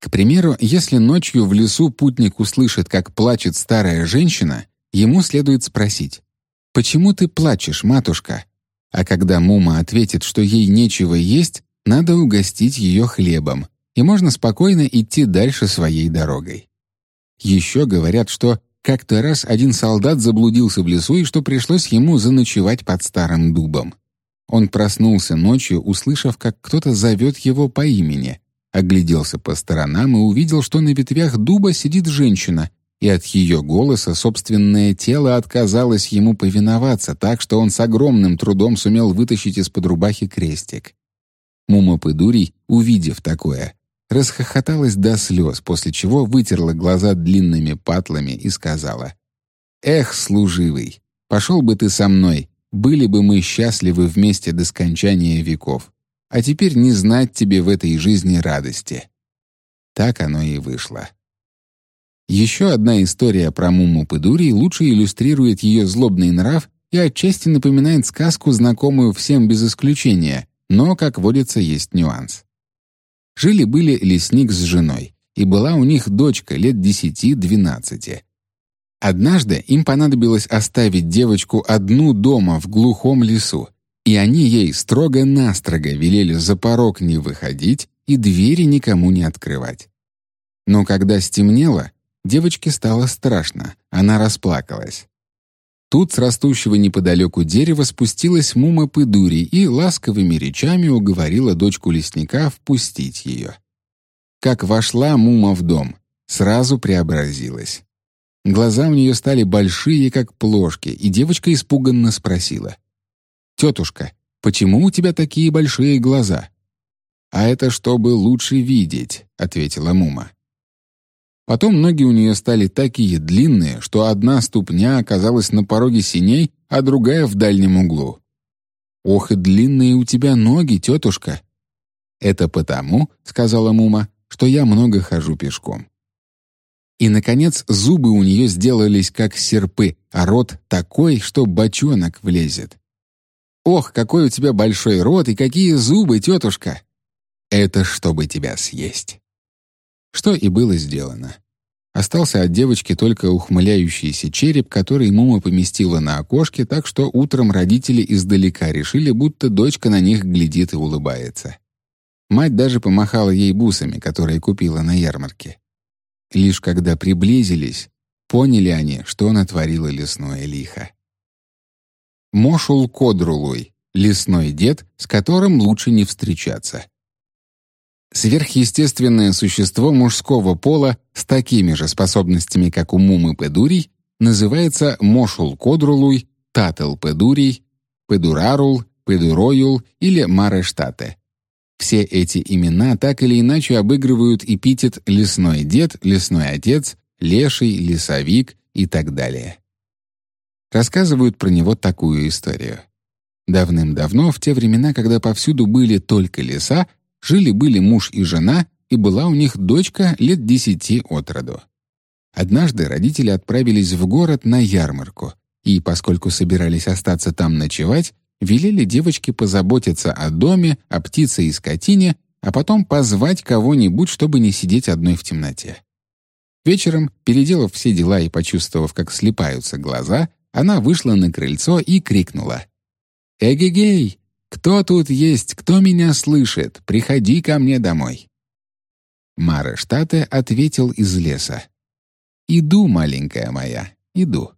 К примеру, если ночью в лесу путник услышит, как плачет старая женщина, ему следует спросить «Почему ты плачешь, матушка?» А когда Мума ответит, что ей нечего есть, надо угостить ее хлебом, и можно спокойно идти дальше своей дорогой. Еще говорят, что как-то раз один солдат заблудился в лесу и что пришлось ему заночевать под старым дубом. Он проснулся ночью, услышав, как кто-то зовет его по имени, огляделся по сторонам и увидел, что на ветвях дуба сидит женщина, и от ее голоса собственное тело отказалось ему повиноваться, так что он с огромным трудом сумел вытащить из-под рубахи крестик. Мума Пыдурий, увидев такое, расхохоталась до слез, после чего вытерла глаза длинными патлами и сказала, «Эх, служивый, пошел бы ты со мной, были бы мы счастливы вместе до скончания веков, а теперь не знать тебе в этой жизни радости». Так оно и вышло. Еще одна история про Муму Пыдури лучше иллюстрирует ее злобный нрав и отчасти напоминает сказку, знакомую всем без исключения, но, как водится, есть нюанс. Жили-были лесник с женой, и была у них дочка лет десяти-двенадцати. Однажды им понадобилось оставить девочку одну дома в глухом лесу, и они ей строго-настрого велели за порог не выходить и двери никому не открывать. Но когда стемнело, девочке стало страшно, она расплакалась. Тут с растущего неподалеку дерева спустилась Мума Пыдури и ласковыми речами уговорила дочку лесника впустить ее. Как вошла Мума в дом, сразу преобразилась. Глаза у нее стали большие, как плошки, и девочка испуганно спросила. «Тетушка, почему у тебя такие большие глаза?» «А это чтобы лучше видеть», — ответила Мума. Потом ноги у нее стали такие длинные, что одна ступня оказалась на пороге синей, а другая в дальнем углу. «Ох и длинные у тебя ноги, тетушка!» «Это потому, — сказала Мума, — что я много хожу пешком». И, наконец, зубы у нее сделались как серпы, а рот такой, что бочонок влезет. «Ох, какой у тебя большой рот и какие зубы, тетушка!» «Это чтобы тебя съесть». Что и было сделано. Остался от девочки только ухмыляющийся череп, который Мума поместила на окошке, так что утром родители издалека решили, будто дочка на них глядит и улыбается. Мать даже помахала ей бусами, которые купила на ярмарке. Лишь когда приблизились, поняли они, что натворило лесное лихо. Мошул Кодрулуй, лесной дед, с которым лучше не встречаться. Сверхъестественное существо мужского пола с такими же способностями, как у Мумы Педурий, называется Мошул Кодрулуй, Тател Педурий, Педурарул, Педуроюл или Марештате. Все эти имена так или иначе обыгрывают эпитет «лесной дед», «лесной отец», «леший», «лесовик» и так далее. Рассказывают про него такую историю. Давным-давно, в те времена, когда повсюду были только леса, Жили-были муж и жена, и была у них дочка лет десяти от роду. Однажды родители отправились в город на ярмарку, и, поскольку собирались остаться там ночевать, велели девочке позаботиться о доме, о птице и скотине, а потом позвать кого-нибудь, чтобы не сидеть одной в темноте. Вечером, переделав все дела и почувствовав, как слепаются глаза, она вышла на крыльцо и крикнула. «Эгегей! «Кто тут есть? Кто меня слышит? Приходи ко мне домой». Мара Штате ответил из леса. «Иду, маленькая моя, иду».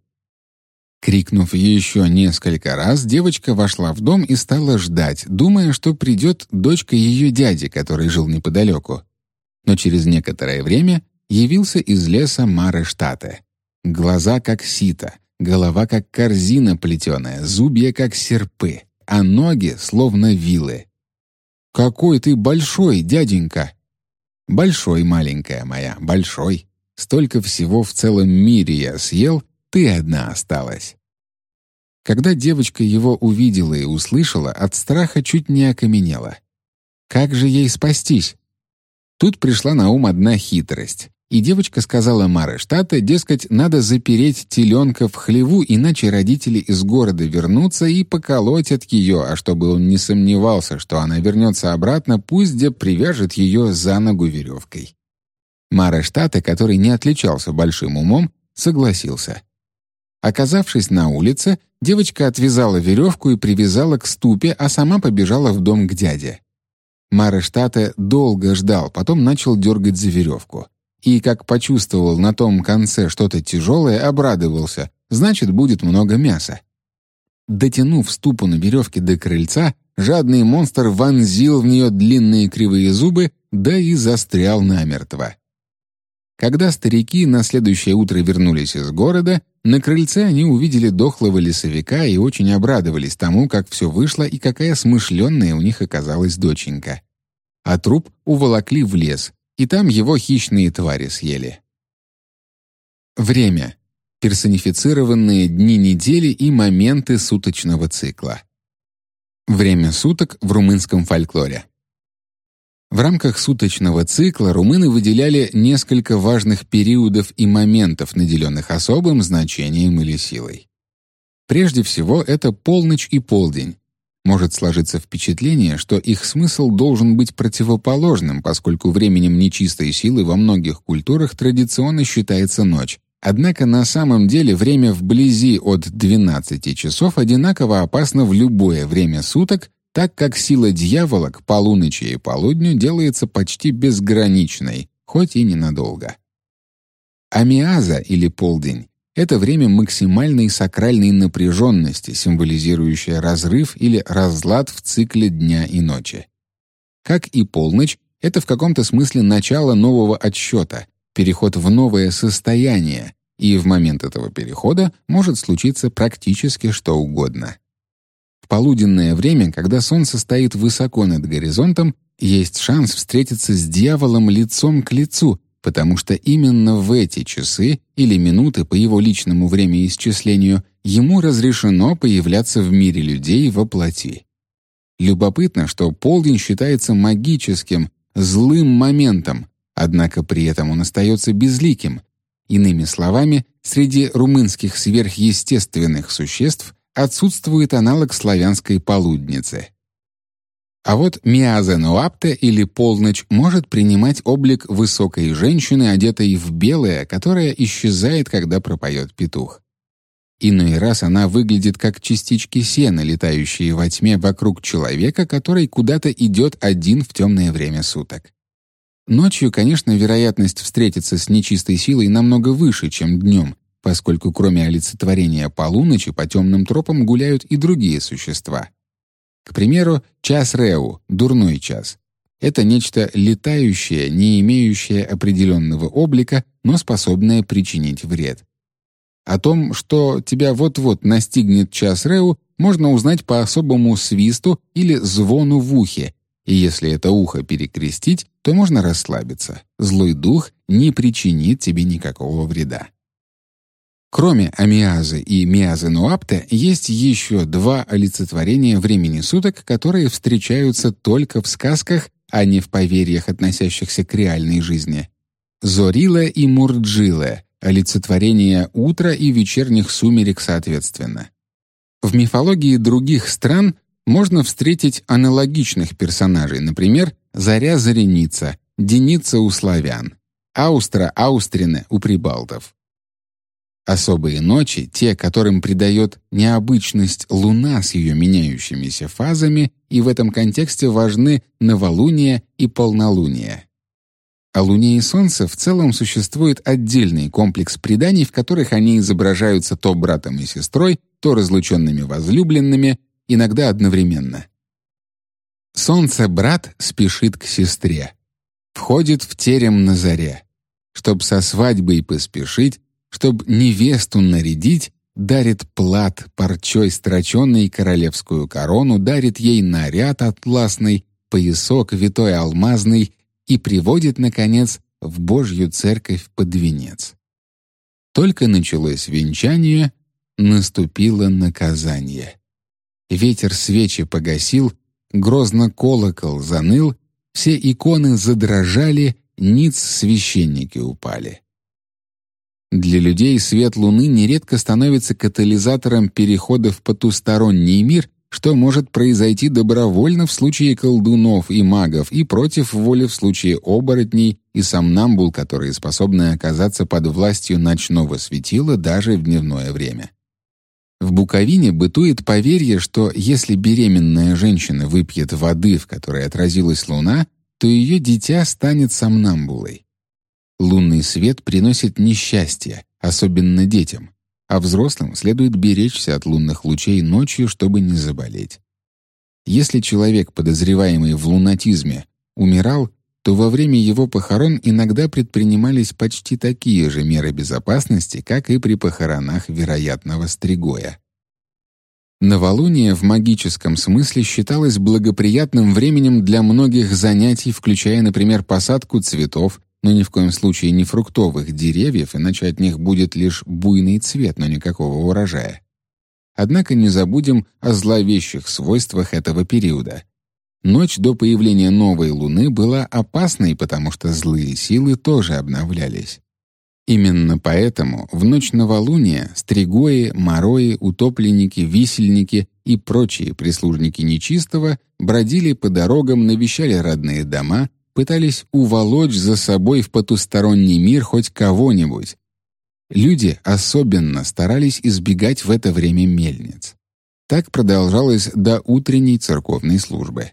Крикнув еще несколько раз, девочка вошла в дом и стала ждать, думая, что придет дочка ее дяди, который жил неподалеку. Но через некоторое время явился из леса Мара Штате. Глаза как сито, голова как корзина плетеная, зубья как серпы а ноги словно вилы. «Какой ты большой, дяденька!» «Большой, маленькая моя, большой. Столько всего в целом мире я съел, ты одна осталась». Когда девочка его увидела и услышала, от страха чуть не окаменела. Как же ей спастись? Тут пришла на ум одна хитрость. И девочка сказала Маре Штата, дескать, надо запереть теленка в хлеву, иначе родители из города вернутся и поколотят ее, а чтобы он не сомневался, что она вернется обратно, пусть где привяжет ее за ногу веревкой. Маре Штата, который не отличался большим умом, согласился. Оказавшись на улице, девочка отвязала веревку и привязала к ступе, а сама побежала в дом к дяде. Маре Штата долго ждал, потом начал дергать за веревку и, как почувствовал на том конце что-то тяжелое, обрадовался, значит, будет много мяса. Дотянув ступу на веревке до крыльца, жадный монстр вонзил в нее длинные кривые зубы, да и застрял намертво. Когда старики на следующее утро вернулись из города, на крыльце они увидели дохлого лесовика и очень обрадовались тому, как все вышло и какая смышленная у них оказалась доченька. А труп уволокли в лес, и там его хищные твари съели. Время. Персонифицированные дни недели и моменты суточного цикла. Время суток в румынском фольклоре. В рамках суточного цикла румыны выделяли несколько важных периодов и моментов, наделенных особым значением или силой. Прежде всего, это полночь и полдень, может сложиться впечатление, что их смысл должен быть противоположным, поскольку временем нечистой силы во многих культурах традиционно считается ночь. Однако на самом деле время вблизи от 12 часов одинаково опасно в любое время суток, так как сила дьявола к полуночи и полудню делается почти безграничной, хоть и ненадолго. Амиаза или полдень это время максимальной сакральной напряженности, символизирующее разрыв или разлад в цикле дня и ночи. Как и полночь, это в каком-то смысле начало нового отсчета, переход в новое состояние, и в момент этого перехода может случиться практически что угодно. В полуденное время, когда солнце стоит высоко над горизонтом, есть шанс встретиться с дьяволом лицом к лицу, потому что именно в эти часы или минуты по его личному времяисчислению ему разрешено появляться в мире людей во плоти. Любопытно, что полдень считается магическим, злым моментом, однако при этом он остается безликим. Иными словами, среди румынских сверхъестественных существ отсутствует аналог славянской полудницы. А вот Миазенуапте или полночь может принимать облик высокой женщины, одетой в белое, которая исчезает, когда пропоет петух. Иной раз она выглядит как частички сена, летающие во тьме вокруг человека, который куда-то идет один в темное время суток. Ночью, конечно, вероятность встретиться с нечистой силой намного выше, чем днем, поскольку кроме олицетворения полуночи по темным тропам гуляют и другие существа. К примеру, час Реу — дурной час. Это нечто летающее, не имеющее определенного облика, но способное причинить вред. О том, что тебя вот-вот настигнет час Реу, можно узнать по особому свисту или звону в ухе, и если это ухо перекрестить, то можно расслабиться. Злой дух не причинит тебе никакого вреда. Кроме амиазы и миазы нуапта, есть еще два олицетворения времени суток, которые встречаются только в сказках, а не в поверьях, относящихся к реальной жизни. Зорила и Мурджила — олицетворения утра и вечерних сумерек соответственно. В мифологии других стран можно встретить аналогичных персонажей, например, Заря-Зареница, Деница у славян, Аустра-Аустрина у прибалтов. Особые ночи, те, которым придает необычность Луна с ее меняющимися фазами, и в этом контексте важны новолуние и полнолуние. О Луне и Солнце в целом существует отдельный комплекс преданий, в которых они изображаются то братом и сестрой, то разлученными возлюбленными, иногда одновременно. Солнце-брат спешит к сестре. Входит в терем на заре. Чтоб со свадьбой поспешить, Чтоб невесту нарядить, дарит плат парчой строченный королевскую корону, дарит ей наряд атласный, поясок витой алмазный и приводит, наконец, в Божью церковь под венец. Только началось венчание, наступило наказание. Ветер свечи погасил, грозно колокол заныл, все иконы задрожали, ниц священники упали. Для людей свет Луны нередко становится катализатором перехода в потусторонний мир, что может произойти добровольно в случае колдунов и магов и против воли в случае оборотней и сомнамбул, которые способны оказаться под властью ночного светила даже в дневное время. В Буковине бытует поверье, что если беременная женщина выпьет воды, в которой отразилась луна, то ее дитя станет сомнамбулой. Лунный свет приносит несчастье, особенно детям, а взрослым следует беречься от лунных лучей ночью, чтобы не заболеть. Если человек, подозреваемый в лунатизме, умирал, то во время его похорон иногда предпринимались почти такие же меры безопасности, как и при похоронах вероятного стригоя. Новолуние в магическом смысле считалось благоприятным временем для многих занятий, включая, например, посадку цветов, но ни в коем случае не фруктовых деревьев, иначе от них будет лишь буйный цвет, но никакого урожая. Однако не забудем о зловещих свойствах этого периода. Ночь до появления новой луны была опасной, потому что злые силы тоже обновлялись. Именно поэтому в ночь новолуния стригои, морои, утопленники, висельники и прочие прислужники нечистого бродили по дорогам, навещали родные дома, пытались уволочь за собой в потусторонний мир хоть кого-нибудь. Люди особенно старались избегать в это время мельниц. Так продолжалось до утренней церковной службы.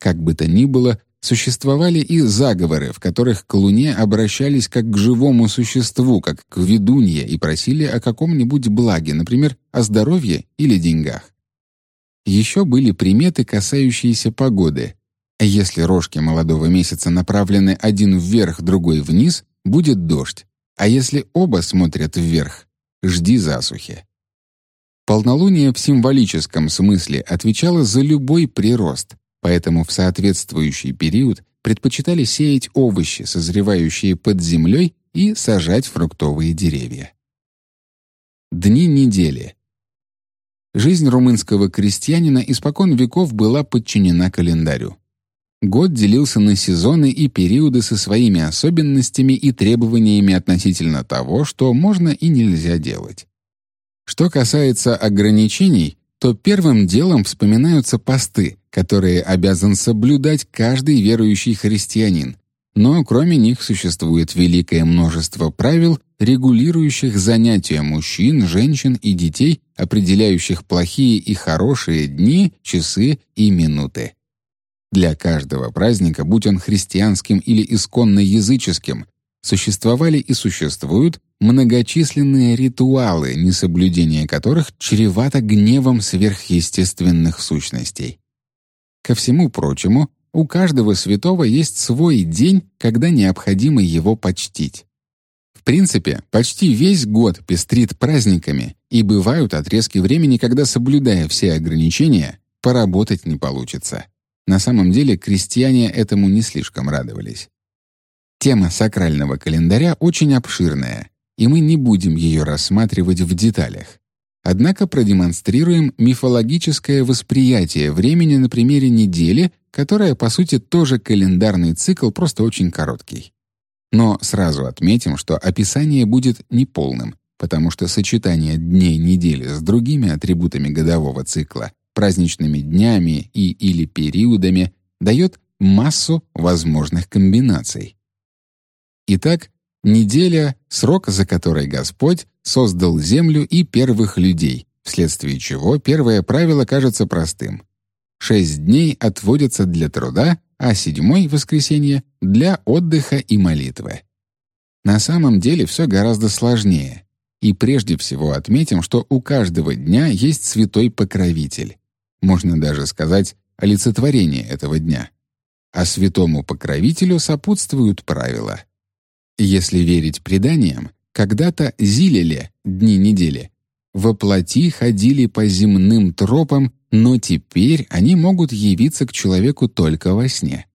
Как бы то ни было, существовали и заговоры, в которых к Луне обращались как к живому существу, как к ведунье, и просили о каком-нибудь благе, например, о здоровье или деньгах. Еще были приметы, касающиеся погоды. Если рожки молодого месяца направлены один вверх, другой вниз, будет дождь, а если оба смотрят вверх, жди засухи. Полнолуние в символическом смысле отвечало за любой прирост, поэтому в соответствующий период предпочитали сеять овощи, созревающие под землей, и сажать фруктовые деревья. Дни недели. Жизнь румынского крестьянина испокон веков была подчинена календарю. Год делился на сезоны и периоды со своими особенностями и требованиями относительно того, что можно и нельзя делать. Что касается ограничений, то первым делом вспоминаются посты, которые обязан соблюдать каждый верующий христианин. Но кроме них существует великое множество правил, регулирующих занятия мужчин, женщин и детей, определяющих плохие и хорошие дни, часы и минуты. Для каждого праздника, будь он христианским или исконно языческим, существовали и существуют многочисленные ритуалы, несоблюдение которых чревато гневом сверхъестественных сущностей. Ко всему прочему, у каждого святого есть свой день, когда необходимо его почтить. В принципе, почти весь год пестрит праздниками, и бывают отрезки времени, когда, соблюдая все ограничения, поработать не получится. На самом деле крестьяне этому не слишком радовались. Тема сакрального календаря очень обширная, и мы не будем ее рассматривать в деталях. Однако продемонстрируем мифологическое восприятие времени на примере недели, которая, по сути, тоже календарный цикл, просто очень короткий. Но сразу отметим, что описание будет неполным, потому что сочетание дней недели с другими атрибутами годового цикла праздничными днями и или периодами дает массу возможных комбинаций. Итак, неделя — срок, за который Господь создал землю и первых людей, вследствие чего первое правило кажется простым. Шесть дней отводятся для труда, а седьмой — воскресенье — для отдыха и молитвы. На самом деле все гораздо сложнее. И прежде всего отметим, что у каждого дня есть святой покровитель можно даже сказать, олицетворение этого дня. А святому покровителю сопутствуют правила. Если верить преданиям, когда-то зилели, дни недели, воплоти ходили по земным тропам, но теперь они могут явиться к человеку только во сне.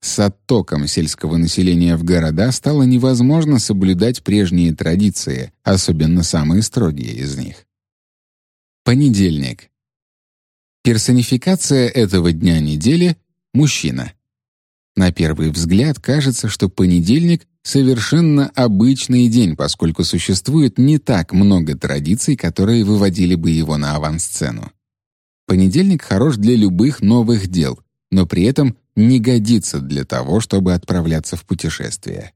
С оттоком сельского населения в города стало невозможно соблюдать прежние традиции, особенно самые строгие из них. Понедельник. Персонификация этого дня недели — мужчина. На первый взгляд кажется, что понедельник — совершенно обычный день, поскольку существует не так много традиций, которые выводили бы его на авансцену. Понедельник хорош для любых новых дел, но при этом не годится для того, чтобы отправляться в путешествие.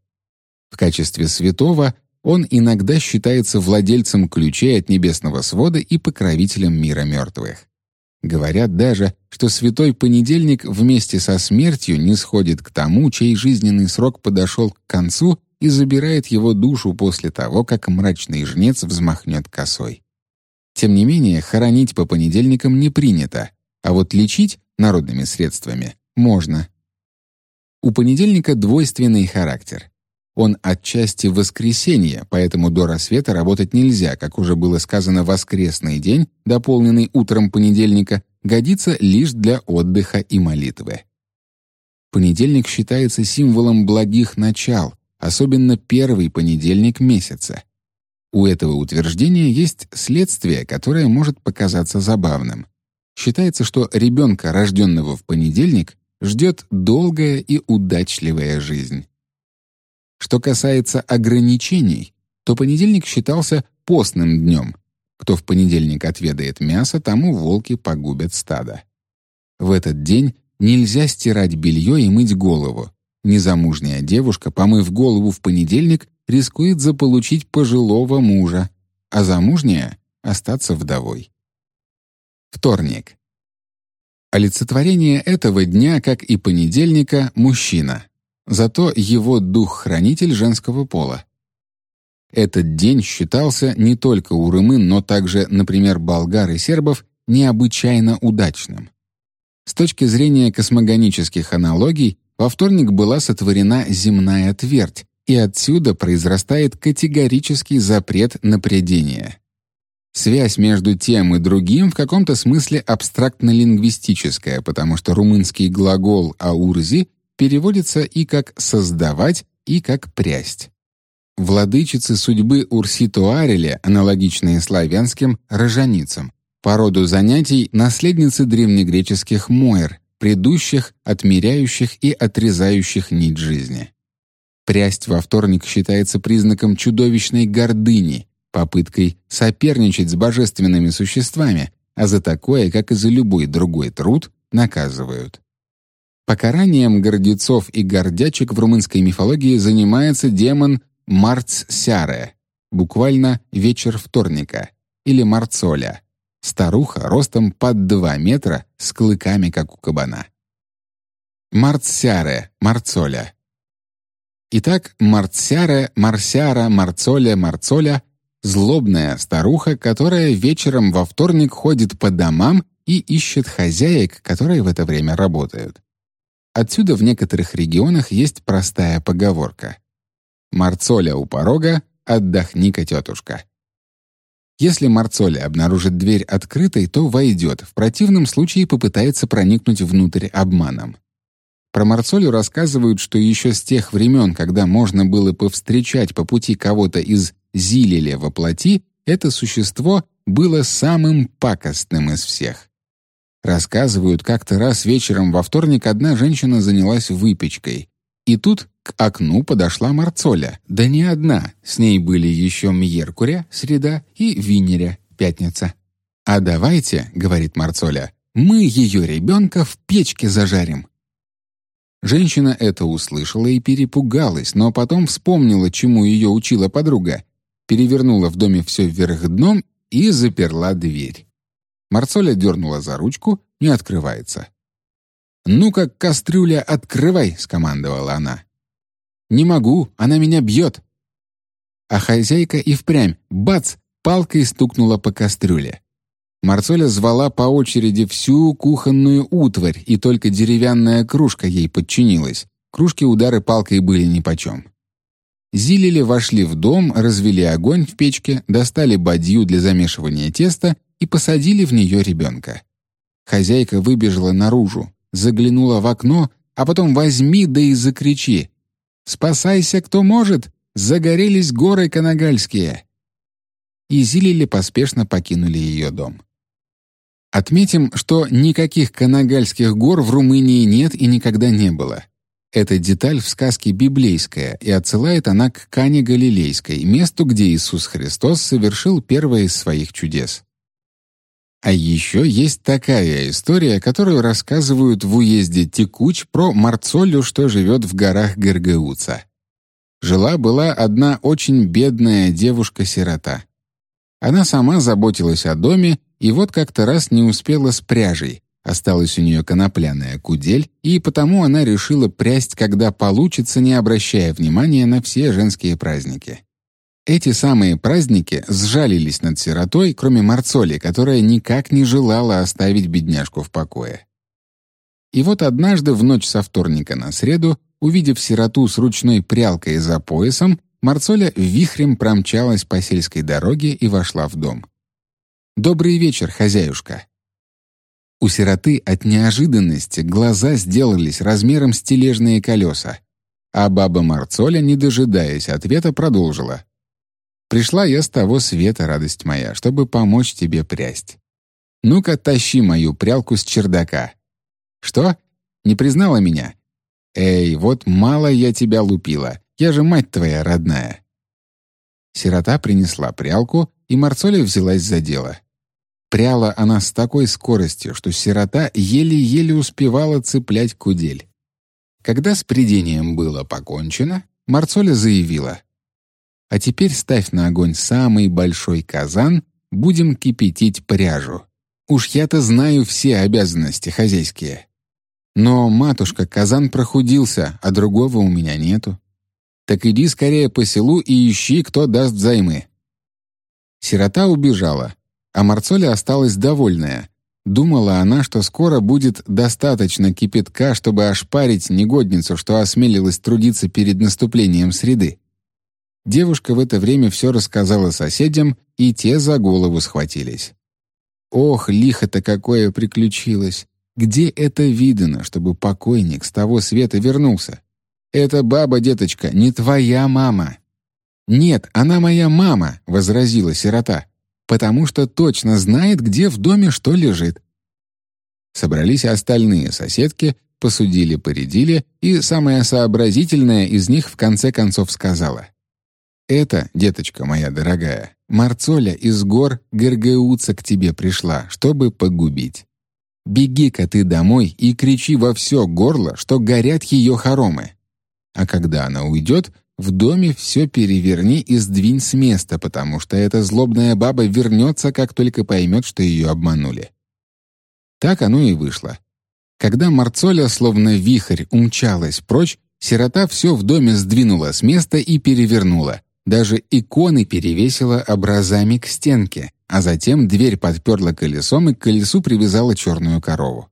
В качестве святого он иногда считается владельцем ключей от небесного свода и покровителем мира мертвых. Говорят даже, что святой понедельник вместе со смертью не сходит к тому, чей жизненный срок подошел к концу и забирает его душу после того, как мрачный жнец взмахнет косой. Тем не менее, хоронить по понедельникам не принято, а вот лечить народными средствами можно. У понедельника двойственный характер. Он отчасти воскресенье, поэтому до рассвета работать нельзя, как уже было сказано, воскресный день, дополненный утром понедельника, годится лишь для отдыха и молитвы. Понедельник считается символом благих начал, особенно первый понедельник месяца. У этого утверждения есть следствие, которое может показаться забавным. Считается, что ребенка, рожденного в понедельник, ждет долгая и удачливая жизнь. Что касается ограничений, то понедельник считался постным днем. Кто в понедельник отведает мясо, тому волки погубят стадо. В этот день нельзя стирать белье и мыть голову. Незамужняя девушка, помыв голову в понедельник, рискует заполучить пожилого мужа, а замужняя — остаться вдовой. Вторник. Олицетворение этого дня, как и понедельника, мужчина. Зато его дух-хранитель женского пола. Этот день считался не только у румын, но также, например, болгар и сербов, необычайно удачным. С точки зрения космогонических аналогий, во вторник была сотворена земная твердь, и отсюда произрастает категорический запрет на предение. Связь между тем и другим в каком-то смысле абстрактно-лингвистическая, потому что румынский глагол «аурзи» переводится и как «создавать», и как «прясть». Владычицы судьбы Урситуареле, аналогичные славянским рожаницам, по роду занятий наследницы древнегреческих моер, предыдущих, отмеряющих и отрезающих нить жизни. Прясть во вторник считается признаком чудовищной гордыни, попыткой соперничать с божественными существами, а за такое, как и за любой другой труд, наказывают. Покаранием гордецов и гордячек в румынской мифологии занимается демон Марц-Сяре, буквально «вечер вторника» или Марцоля, старуха ростом под 2 метра с клыками, как у кабана. Марцсяре, Марцоля. Итак, Марцсяре, Марсяра, Марцоля, Марцоля — злобная старуха, которая вечером во вторник ходит по домам и ищет хозяек, которые в это время работают. Отсюда в некоторых регионах есть простая поговорка Марцоля у порога, отдохни-ка, тетушка. Если Марцоля обнаружит дверь открытой, то войдет, в противном случае попытается проникнуть внутрь обманом. Про Марцолю рассказывают, что еще с тех времен, когда можно было повстречать по пути кого-то из Зилеля во плоти, это существо было самым пакостным из всех. Рассказывают, как-то раз вечером во вторник одна женщина занялась выпечкой. И тут к окну подошла Марцоля, да не одна, с ней были еще Мьеркуря, среда, и Винеря, пятница. «А давайте, — говорит Марцоля, — мы ее ребенка в печке зажарим». Женщина это услышала и перепугалась, но потом вспомнила, чему ее учила подруга, перевернула в доме все вверх дном и заперла дверь. Марцоля дернула за ручку, не открывается. «Ну-ка, кастрюля, открывай!» — скомандовала она. «Не могу, она меня бьет!» А хозяйка и впрямь, бац, палкой стукнула по кастрюле. Марцоля звала по очереди всю кухонную утварь, и только деревянная кружка ей подчинилась. Кружки удары палкой были нипочем. Зилили вошли в дом, развели огонь в печке, достали бадью для замешивания теста и посадили в нее ребенка. Хозяйка выбежала наружу, заглянула в окно, а потом возьми да и закричи. «Спасайся, кто может! Загорелись горы Канагальские!» И Зилили поспешно покинули ее дом. Отметим, что никаких Канагальских гор в Румынии нет и никогда не было. Эта деталь в сказке библейская, и отсылает она к Кане Галилейской, месту, где Иисус Христос совершил первое из своих чудес. А еще есть такая история, которую рассказывают в уезде Текуч про Марцолю, что живет в горах Гергеуца. Жила-была одна очень бедная девушка-сирота. Она сама заботилась о доме, и вот как-то раз не успела с пряжей. Осталась у нее конопляная кудель, и потому она решила прясть, когда получится, не обращая внимания на все женские праздники. Эти самые праздники сжалились над сиротой, кроме Марцоли, которая никак не желала оставить бедняжку в покое. И вот однажды в ночь со вторника на среду, увидев сироту с ручной прялкой за поясом, Марцоля вихрем промчалась по сельской дороге и вошла в дом. «Добрый вечер, хозяюшка!» У сироты от неожиданности глаза сделались размером с тележные колеса, а баба Марцоля, не дожидаясь ответа, продолжила. Пришла я с того света, радость моя, чтобы помочь тебе прясть. Ну-ка, тащи мою прялку с чердака. Что? Не признала меня? Эй, вот мало я тебя лупила. Я же мать твоя родная. Сирота принесла прялку, и Марцоля взялась за дело. Пряла она с такой скоростью, что сирота еле-еле успевала цеплять кудель. Когда с придением было покончено, Марцоля заявила — а теперь ставь на огонь самый большой казан, будем кипятить пряжу. Уж я-то знаю все обязанности хозяйские. Но, матушка, казан прохудился, а другого у меня нету. Так иди скорее по селу и ищи, кто даст взаймы». Сирота убежала, а Марцоля осталась довольная. Думала она, что скоро будет достаточно кипятка, чтобы ошпарить негодницу, что осмелилась трудиться перед наступлением среды. Девушка в это время все рассказала соседям, и те за голову схватились. Ох, лихо-то какое приключилось! Где это видано, чтобы покойник с того света вернулся? Это баба, деточка, не твоя мама. Нет, она моя мама, возразила сирота, потому что точно знает, где в доме что лежит. Собрались остальные соседки, посудили-поредили, и самая сообразительная из них в конце концов сказала: это, деточка моя дорогая, Марцоля из гор Гергеуца к тебе пришла, чтобы погубить. Беги-ка ты домой и кричи во все горло, что горят ее хоромы. А когда она уйдет, в доме все переверни и сдвинь с места, потому что эта злобная баба вернется, как только поймет, что ее обманули. Так оно и вышло. Когда Марцоля, словно вихрь, умчалась прочь, сирота все в доме сдвинула с места и перевернула, даже иконы перевесила образами к стенке, а затем дверь подперла колесом и к колесу привязала черную корову.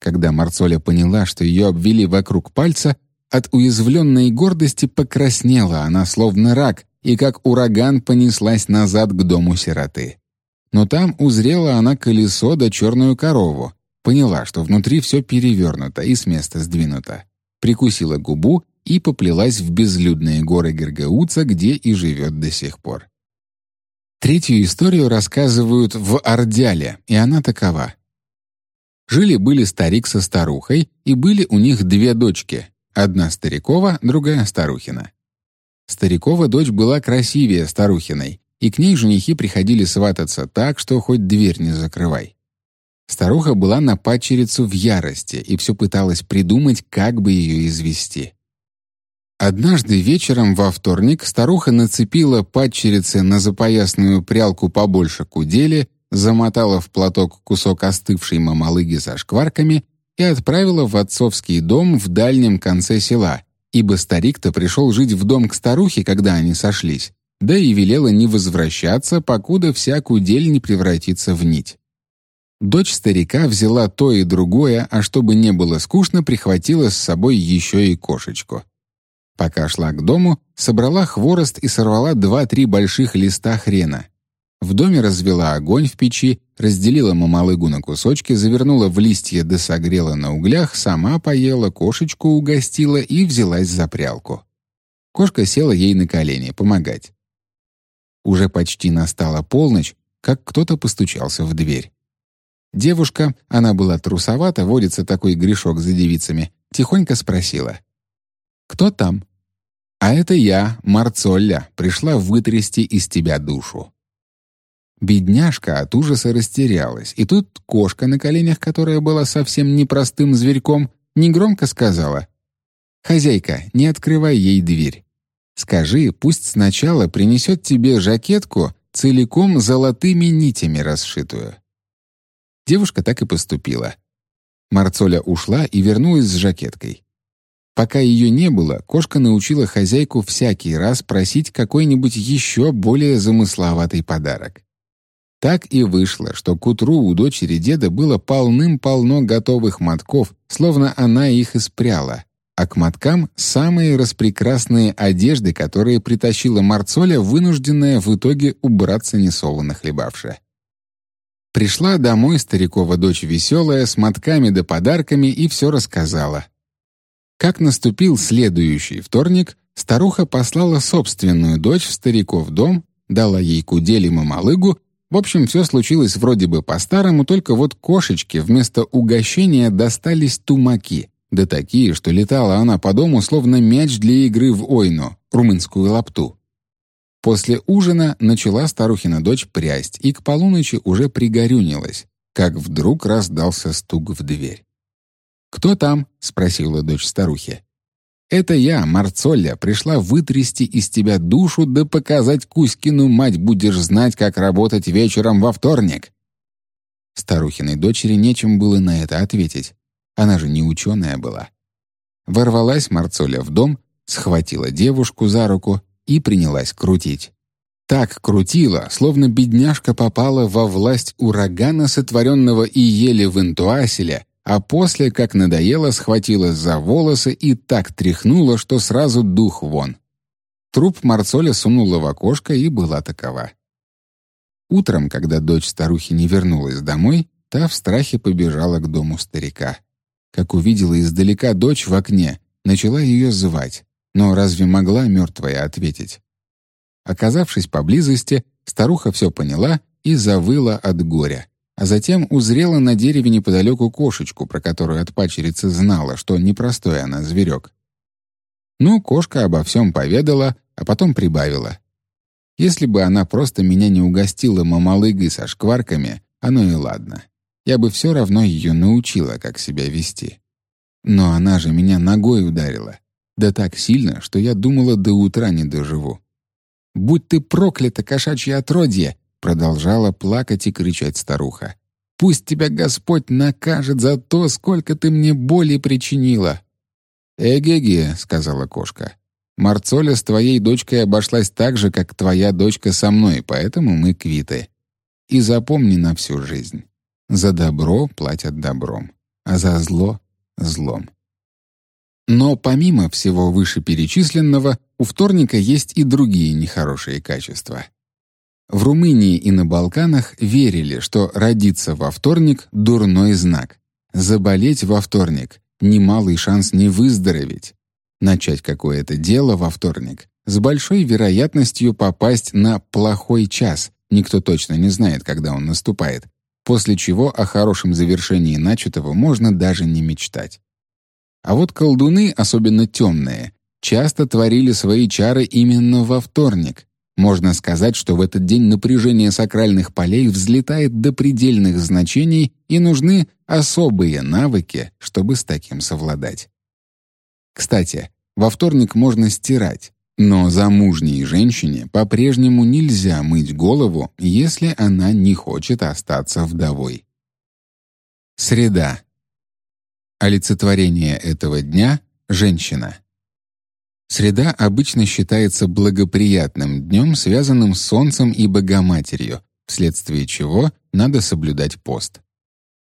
Когда Марцоля поняла, что ее обвели вокруг пальца, от уязвленной гордости покраснела она, словно рак, и как ураган понеслась назад к дому сироты. Но там узрела она колесо да черную корову, поняла, что внутри все перевернуто и с места сдвинуто, прикусила губу и поплелась в безлюдные горы Гергауца, где и живет до сих пор. Третью историю рассказывают в Ордяле, и она такова. Жили-были старик со старухой, и были у них две дочки, одна старикова, другая старухина. Старикова дочь была красивее старухиной, и к ней женихи приходили свататься так, что хоть дверь не закрывай. Старуха была на падчерицу в ярости и все пыталась придумать, как бы ее извести. Однажды вечером во вторник старуха нацепила падчерице на запоясную прялку побольше кудели, замотала в платок кусок остывшей мамалыги со шкварками и отправила в отцовский дом в дальнем конце села, ибо старик-то пришел жить в дом к старухе, когда они сошлись, да и велела не возвращаться, покуда вся кудель не превратится в нить. Дочь старика взяла то и другое, а чтобы не было скучно, прихватила с собой еще и кошечку. Пока шла к дому, собрала хворост и сорвала два-три больших листа хрена. В доме развела огонь в печи, разделила мамалыгу на кусочки, завернула в листья да согрела на углях, сама поела, кошечку угостила и взялась за прялку. Кошка села ей на колени помогать. Уже почти настала полночь, как кто-то постучался в дверь. Девушка, она была трусовата, водится такой грешок за девицами, тихонько спросила — «Кто там?» «А это я, Марцолля, пришла вытрясти из тебя душу». Бедняжка от ужаса растерялась, и тут кошка на коленях, которая была совсем непростым зверьком, негромко сказала «Хозяйка, не открывай ей дверь. Скажи, пусть сначала принесет тебе жакетку, целиком золотыми нитями расшитую». Девушка так и поступила. Марцоля ушла и вернулась с жакеткой. Пока ее не было, кошка научила хозяйку всякий раз просить какой-нибудь еще более замысловатый подарок. Так и вышло, что к утру у дочери деда было полным-полно готовых мотков, словно она их испряла, а к моткам самые распрекрасные одежды, которые притащила Марцоля, вынужденная в итоге убраться несолоно хлебавшая. Пришла домой старикова дочь веселая, с мотками да подарками и все рассказала. Как наступил следующий вторник, старуха послала собственную дочь в стариков дом, дала ей кудель и мамалыгу, в общем, все случилось вроде бы по-старому, только вот кошечке вместо угощения достались тумаки, да такие, что летала она по дому, словно мяч для игры в ойну, румынскую лапту. После ужина начала старухина дочь прясть и к полуночи уже пригорюнилась, как вдруг раздался стук в дверь. «Кто там?» — спросила дочь старухи. «Это я, Марцолля, пришла вытрясти из тебя душу да показать Кузькину мать будешь знать, как работать вечером во вторник». Старухиной дочери нечем было на это ответить. Она же не ученая была. Ворвалась Марцоля в дом, схватила девушку за руку и принялась крутить. Так крутила, словно бедняжка попала во власть урагана, сотворенного и еле в Интуаселе, а после, как надоело, схватила за волосы и так тряхнула, что сразу дух вон. Труп Марцоля сунула в окошко и была такова. Утром, когда дочь старухи не вернулась домой, та в страхе побежала к дому старика. Как увидела издалека дочь в окне, начала ее звать, но разве могла мертвая ответить? Оказавшись поблизости, старуха все поняла и завыла от горя, а затем узрела на дереве неподалеку кошечку, про которую от пачерицы знала, что непростой она зверек. Ну, кошка обо всем поведала, а потом прибавила. Если бы она просто меня не угостила мамалыгой со шкварками, оно и ладно. Я бы все равно ее научила, как себя вести. Но она же меня ногой ударила. Да так сильно, что я думала, до утра не доживу. «Будь ты проклята, кошачье отродье!» Продолжала плакать и кричать старуха. «Пусть тебя Господь накажет за то, сколько ты мне боли причинила!» «Эге-ге», — сказала кошка. Марцоля с твоей дочкой обошлась так же, как твоя дочка со мной, поэтому мы квиты. И запомни на всю жизнь. За добро платят добром, а за зло — злом. Но помимо всего вышеперечисленного, у вторника есть и другие нехорошие качества. В Румынии и на Балканах верили, что родиться во вторник — дурной знак. Заболеть во вторник — немалый шанс не выздороветь начать какое-то дело во вторник, с большой вероятностью попасть на плохой час, никто точно не знает, когда он наступает, после чего о хорошем завершении начатого можно даже не мечтать. А вот колдуны, особенно темные, часто творили свои чары именно во вторник. Можно сказать, что в этот день напряжение сакральных полей взлетает до предельных значений и нужны особые навыки, чтобы с таким совладать. Кстати, во вторник можно стирать, но замужней женщине по-прежнему нельзя мыть голову, если она не хочет остаться вдовой. Среда. Олицетворение этого дня — женщина. Среда обычно считается благоприятным днем, связанным с Солнцем и Богоматерью, вследствие чего надо соблюдать пост.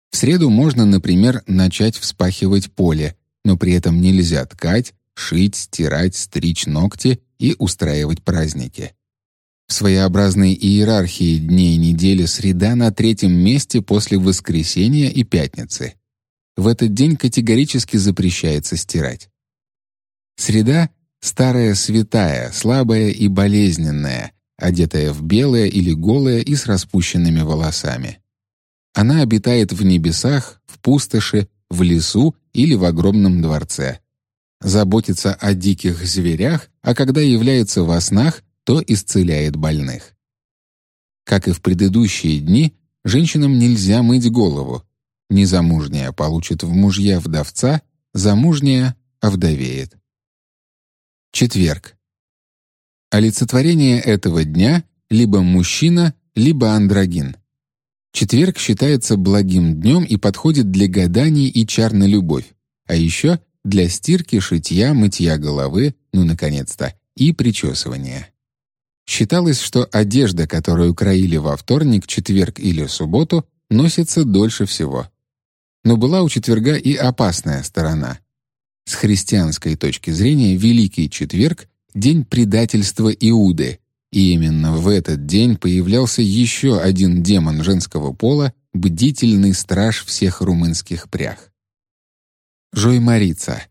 В среду можно, например, начать вспахивать поле, но при этом нельзя ткать, шить, стирать, стричь ногти и устраивать праздники. В своеобразной иерархии дней недели среда на третьем месте после воскресенья и пятницы. В этот день категорически запрещается стирать. Среда — старая святая, слабая и болезненная, одетая в белое или голое и с распущенными волосами. Она обитает в небесах, в пустоши, в лесу или в огромном дворце заботится о диких зверях, а когда является во снах, то исцеляет больных. Как и в предыдущие дни, женщинам нельзя мыть голову. Незамужняя получит в мужья вдовца, замужняя овдовеет. Четверг. Олицетворение этого дня — либо мужчина, либо андрогин. Четверг считается благим днем и подходит для гаданий и чар на любовь, а еще для стирки, шитья, мытья головы, ну, наконец-то, и причесывания. Считалось, что одежда, которую краили во вторник, четверг или субботу, носится дольше всего. Но была у четверга и опасная сторона. С христианской точки зрения Великий Четверг — день предательства Иуды, и именно в этот день появлялся еще один демон женского пола, бдительный страж всех румынских прях. Жоймарица.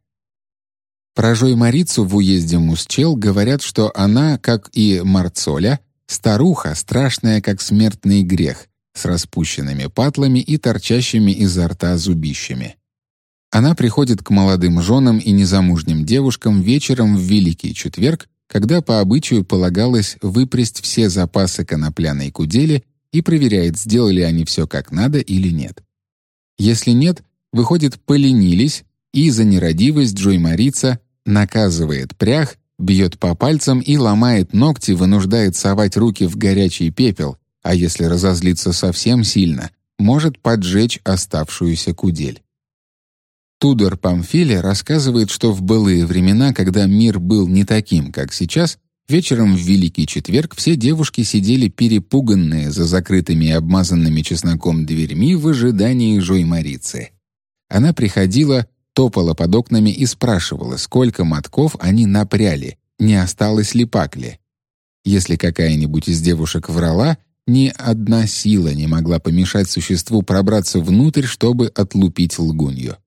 Про Жоймарицу в уезде Мусчел говорят, что она, как и Марцоля, старуха, страшная как смертный грех, с распущенными патлами и торчащими изо рта зубищами. Она приходит к молодым женам и незамужним девушкам вечером в Великий Четверг, когда по обычаю полагалось выпрясть все запасы конопляной кудели и проверяет, сделали они все как надо или нет. Если нет, выходит, поленились, и за нерадивость Джой Марица наказывает прях, бьет по пальцам и ломает ногти, вынуждает совать руки в горячий пепел, а если разозлиться совсем сильно, может поджечь оставшуюся кудель. Тудор Памфиле рассказывает, что в былые времена, когда мир был не таким, как сейчас, вечером в Великий Четверг все девушки сидели перепуганные за закрытыми и обмазанными чесноком дверьми в ожидании Жой-Марицы. Она приходила, топала под окнами и спрашивала, сколько мотков они напряли, не осталось ли пакли. Если какая-нибудь из девушек врала, ни одна сила не могла помешать существу пробраться внутрь, чтобы отлупить лгунью.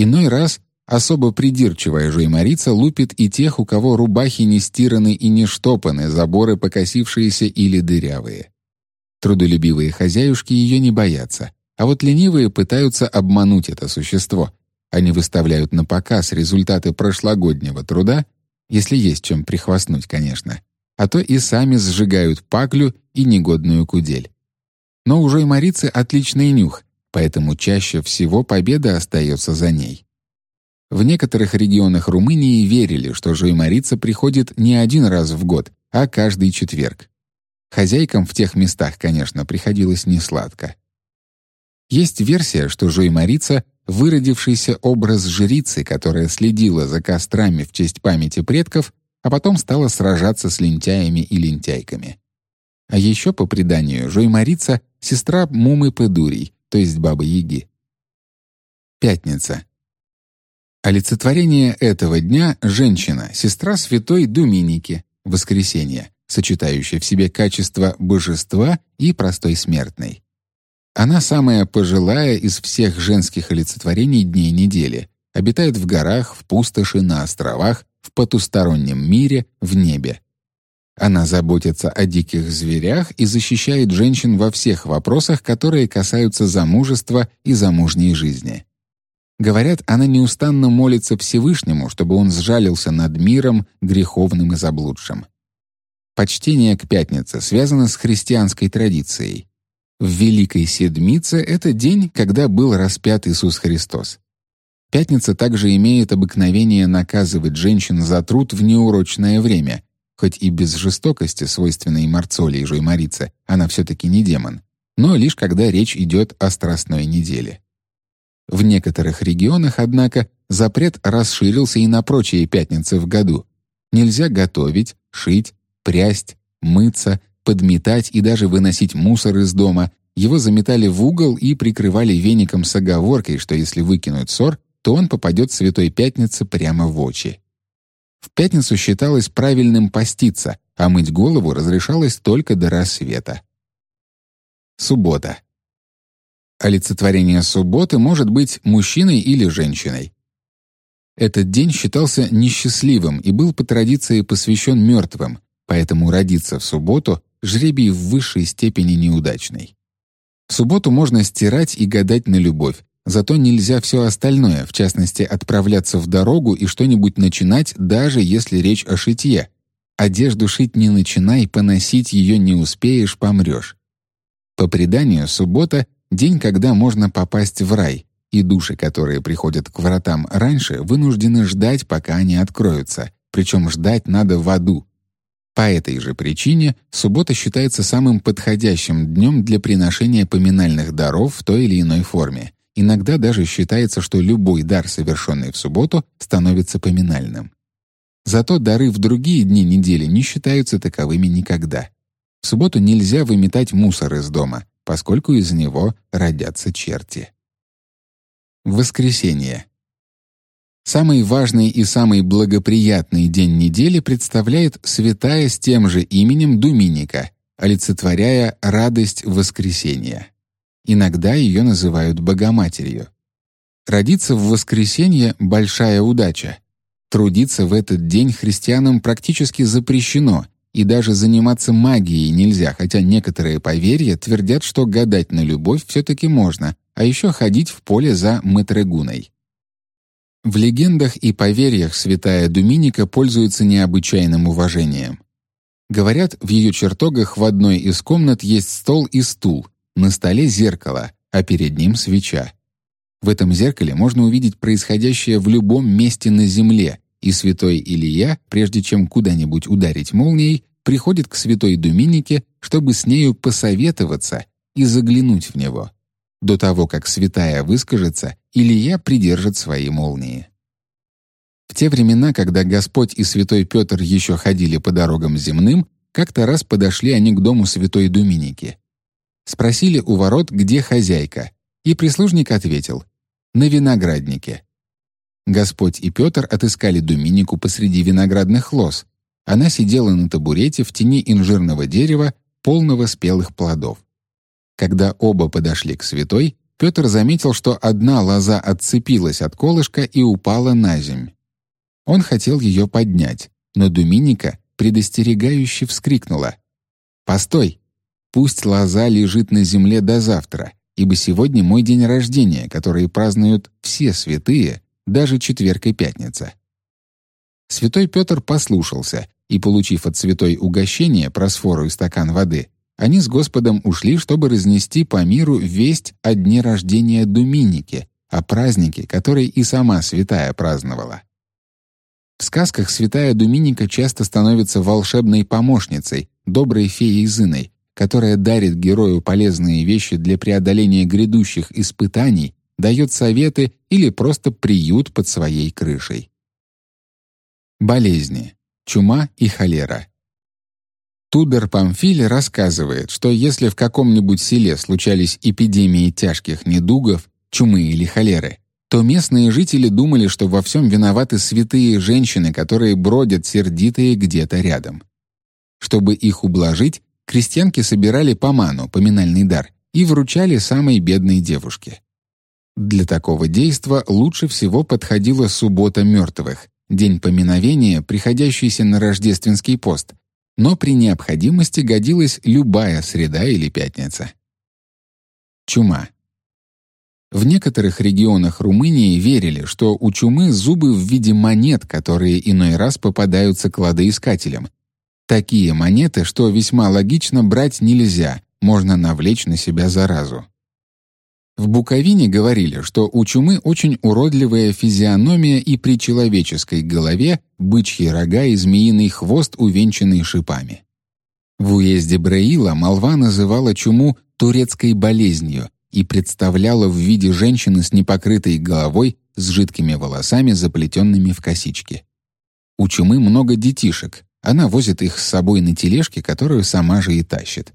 Иной раз особо придирчивая жуймарица лупит и тех, у кого рубахи не стираны и не штопаны, заборы покосившиеся или дырявые. Трудолюбивые хозяюшки ее не боятся, а вот ленивые пытаются обмануть это существо. Они выставляют на показ результаты прошлогоднего труда, если есть чем прихвастнуть, конечно, а то и сами сжигают паклю и негодную кудель. Но у жоймарицы отличный нюх, поэтому чаще всего победа остается за ней. В некоторых регионах Румынии верили, что жоймарица приходит не один раз в год, а каждый четверг. Хозяйкам в тех местах, конечно, приходилось несладко. Есть версия, что жоймарица — выродившийся образ жрицы, которая следила за кострами в честь памяти предков, а потом стала сражаться с лентяями и лентяйками. А еще, по преданию, жоймарица — сестра Мумы Педурий, то есть Бабы-Яги. Пятница. Олицетворение этого дня — женщина, сестра святой Думиники, воскресенье, сочетающая в себе качества божества и простой смертной. Она самая пожилая из всех женских олицетворений дней недели, обитает в горах, в пустоши, на островах, в потустороннем мире, в небе. Она заботится о диких зверях и защищает женщин во всех вопросах, которые касаются замужества и замужней жизни. Говорят, она неустанно молится Всевышнему, чтобы он сжалился над миром греховным и заблудшим. Почтение к пятнице связано с христианской традицией. В Великой Седмице это день, когда был распят Иисус Христос. Пятница также имеет обыкновение наказывать женщин за труд в неурочное время, хоть и без жестокости, свойственной Марцоле и Жуймарице, она все-таки не демон, но лишь когда речь идет о страстной неделе. В некоторых регионах, однако, запрет расширился и на прочие пятницы в году. Нельзя готовить, шить, прясть, мыться, подметать и даже выносить мусор из дома. Его заметали в угол и прикрывали веником с оговоркой, что если выкинуть ссор, то он попадет Святой Пятнице прямо в очи. В пятницу считалось правильным поститься, а мыть голову разрешалось только до рассвета. Суббота. Олицетворение субботы может быть мужчиной или женщиной. Этот день считался несчастливым и был по традиции посвящен мертвым, поэтому родиться в субботу — жребий в высшей степени неудачный. В субботу можно стирать и гадать на любовь, зато нельзя все остальное, в частности, отправляться в дорогу и что-нибудь начинать, даже если речь о шитье. Одежду шить не начинай, поносить ее не успеешь, помрешь. По преданию, суббота День, когда можно попасть в рай, и души, которые приходят к вратам раньше, вынуждены ждать, пока они откроются, причем ждать надо в аду. По этой же причине суббота считается самым подходящим днем для приношения поминальных даров в той или иной форме. Иногда даже считается, что любой дар, совершенный в субботу, становится поминальным. Зато дары в другие дни недели не считаются таковыми никогда. В субботу нельзя выметать мусор из дома, поскольку из него родятся черти. Воскресенье. Самый важный и самый благоприятный день недели представляет святая с тем же именем Думиника, олицетворяя радость воскресения. Иногда ее называют Богоматерью. Родиться в воскресенье — большая удача. Трудиться в этот день христианам практически запрещено, и даже заниматься магией нельзя, хотя некоторые поверья твердят, что гадать на любовь все-таки можно, а еще ходить в поле за матрегуной. В легендах и поверьях святая Думиника пользуется необычайным уважением. Говорят, в ее чертогах в одной из комнат есть стол и стул, на столе зеркало, а перед ним свеча. В этом зеркале можно увидеть происходящее в любом месте на земле, и святой Илья, прежде чем куда-нибудь ударить молнией, приходит к святой Думинике, чтобы с нею посоветоваться и заглянуть в него. До того, как святая выскажется, Илья придержит свои молнии. В те времена, когда Господь и святой Петр еще ходили по дорогам земным, как-то раз подошли они к дому святой Думиники. Спросили у ворот, где хозяйка, и прислужник ответил «На винограднике». Господь и Петр отыскали Думинику посреди виноградных лоз. Она сидела на табурете в тени инжирного дерева, полного спелых плодов. Когда оба подошли к святой, Петр заметил, что одна лоза отцепилась от колышка и упала на земь. Он хотел ее поднять, но Думиника предостерегающе вскрикнула. «Постой! Пусть лоза лежит на земле до завтра, ибо сегодня мой день рождения, который празднуют все святые, даже четверг и пятница». Святой Петр послушался, и, получив от святой угощение, просфору и стакан воды, они с Господом ушли, чтобы разнести по миру весть о дне рождения Думиники, о празднике, который и сама святая праздновала. В сказках святая Думиника часто становится волшебной помощницей, доброй феей Зиной, которая дарит герою полезные вещи для преодоления грядущих испытаний, дает советы или просто приют под своей крышей. Болезни. Чума и холера. Тудор Памфиль рассказывает, что если в каком-нибудь селе случались эпидемии тяжких недугов, чумы или холеры, то местные жители думали, что во всем виноваты святые женщины, которые бродят сердитые где-то рядом. Чтобы их ублажить, крестьянки собирали поману, поминальный дар, и вручали самой бедной девушке. Для такого действа лучше всего подходила суббота мертвых, день поминовения, приходящийся на рождественский пост, но при необходимости годилась любая среда или пятница. Чума. В некоторых регионах Румынии верили, что у чумы зубы в виде монет, которые иной раз попадаются кладоискателям. Такие монеты, что весьма логично брать нельзя, можно навлечь на себя заразу. В Буковине говорили, что у чумы очень уродливая физиономия и при человеческой голове бычьи рога и змеиный хвост, увенчанный шипами. В уезде Браила молва называла чуму турецкой болезнью и представляла в виде женщины с непокрытой головой с жидкими волосами, заплетенными в косички. У чумы много детишек. Она возит их с собой на тележке, которую сама же и тащит.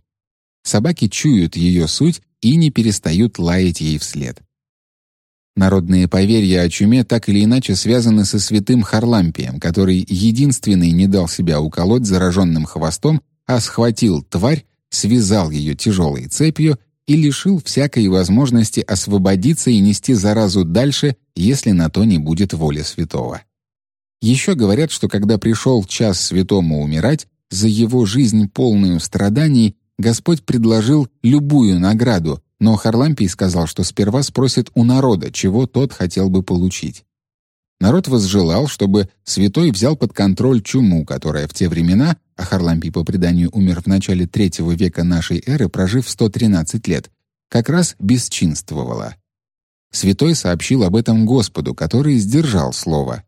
Собаки чуют ее суть и не перестают лаять ей вслед. Народные поверья о чуме так или иначе связаны со святым Харлампием, который единственный не дал себя уколоть зараженным хвостом, а схватил тварь, связал ее тяжелой цепью и лишил всякой возможности освободиться и нести заразу дальше, если на то не будет воли святого. Еще говорят, что когда пришел час святому умирать, за его жизнь полную страданий Господь предложил любую награду, но Харлампий сказал, что сперва спросит у народа, чего тот хотел бы получить. Народ возжелал, чтобы святой взял под контроль чуму, которая в те времена, а Харлампий по преданию умер в начале третьего века нашей эры, прожив 113 лет, как раз бесчинствовала. Святой сообщил об этом Господу, который сдержал слово.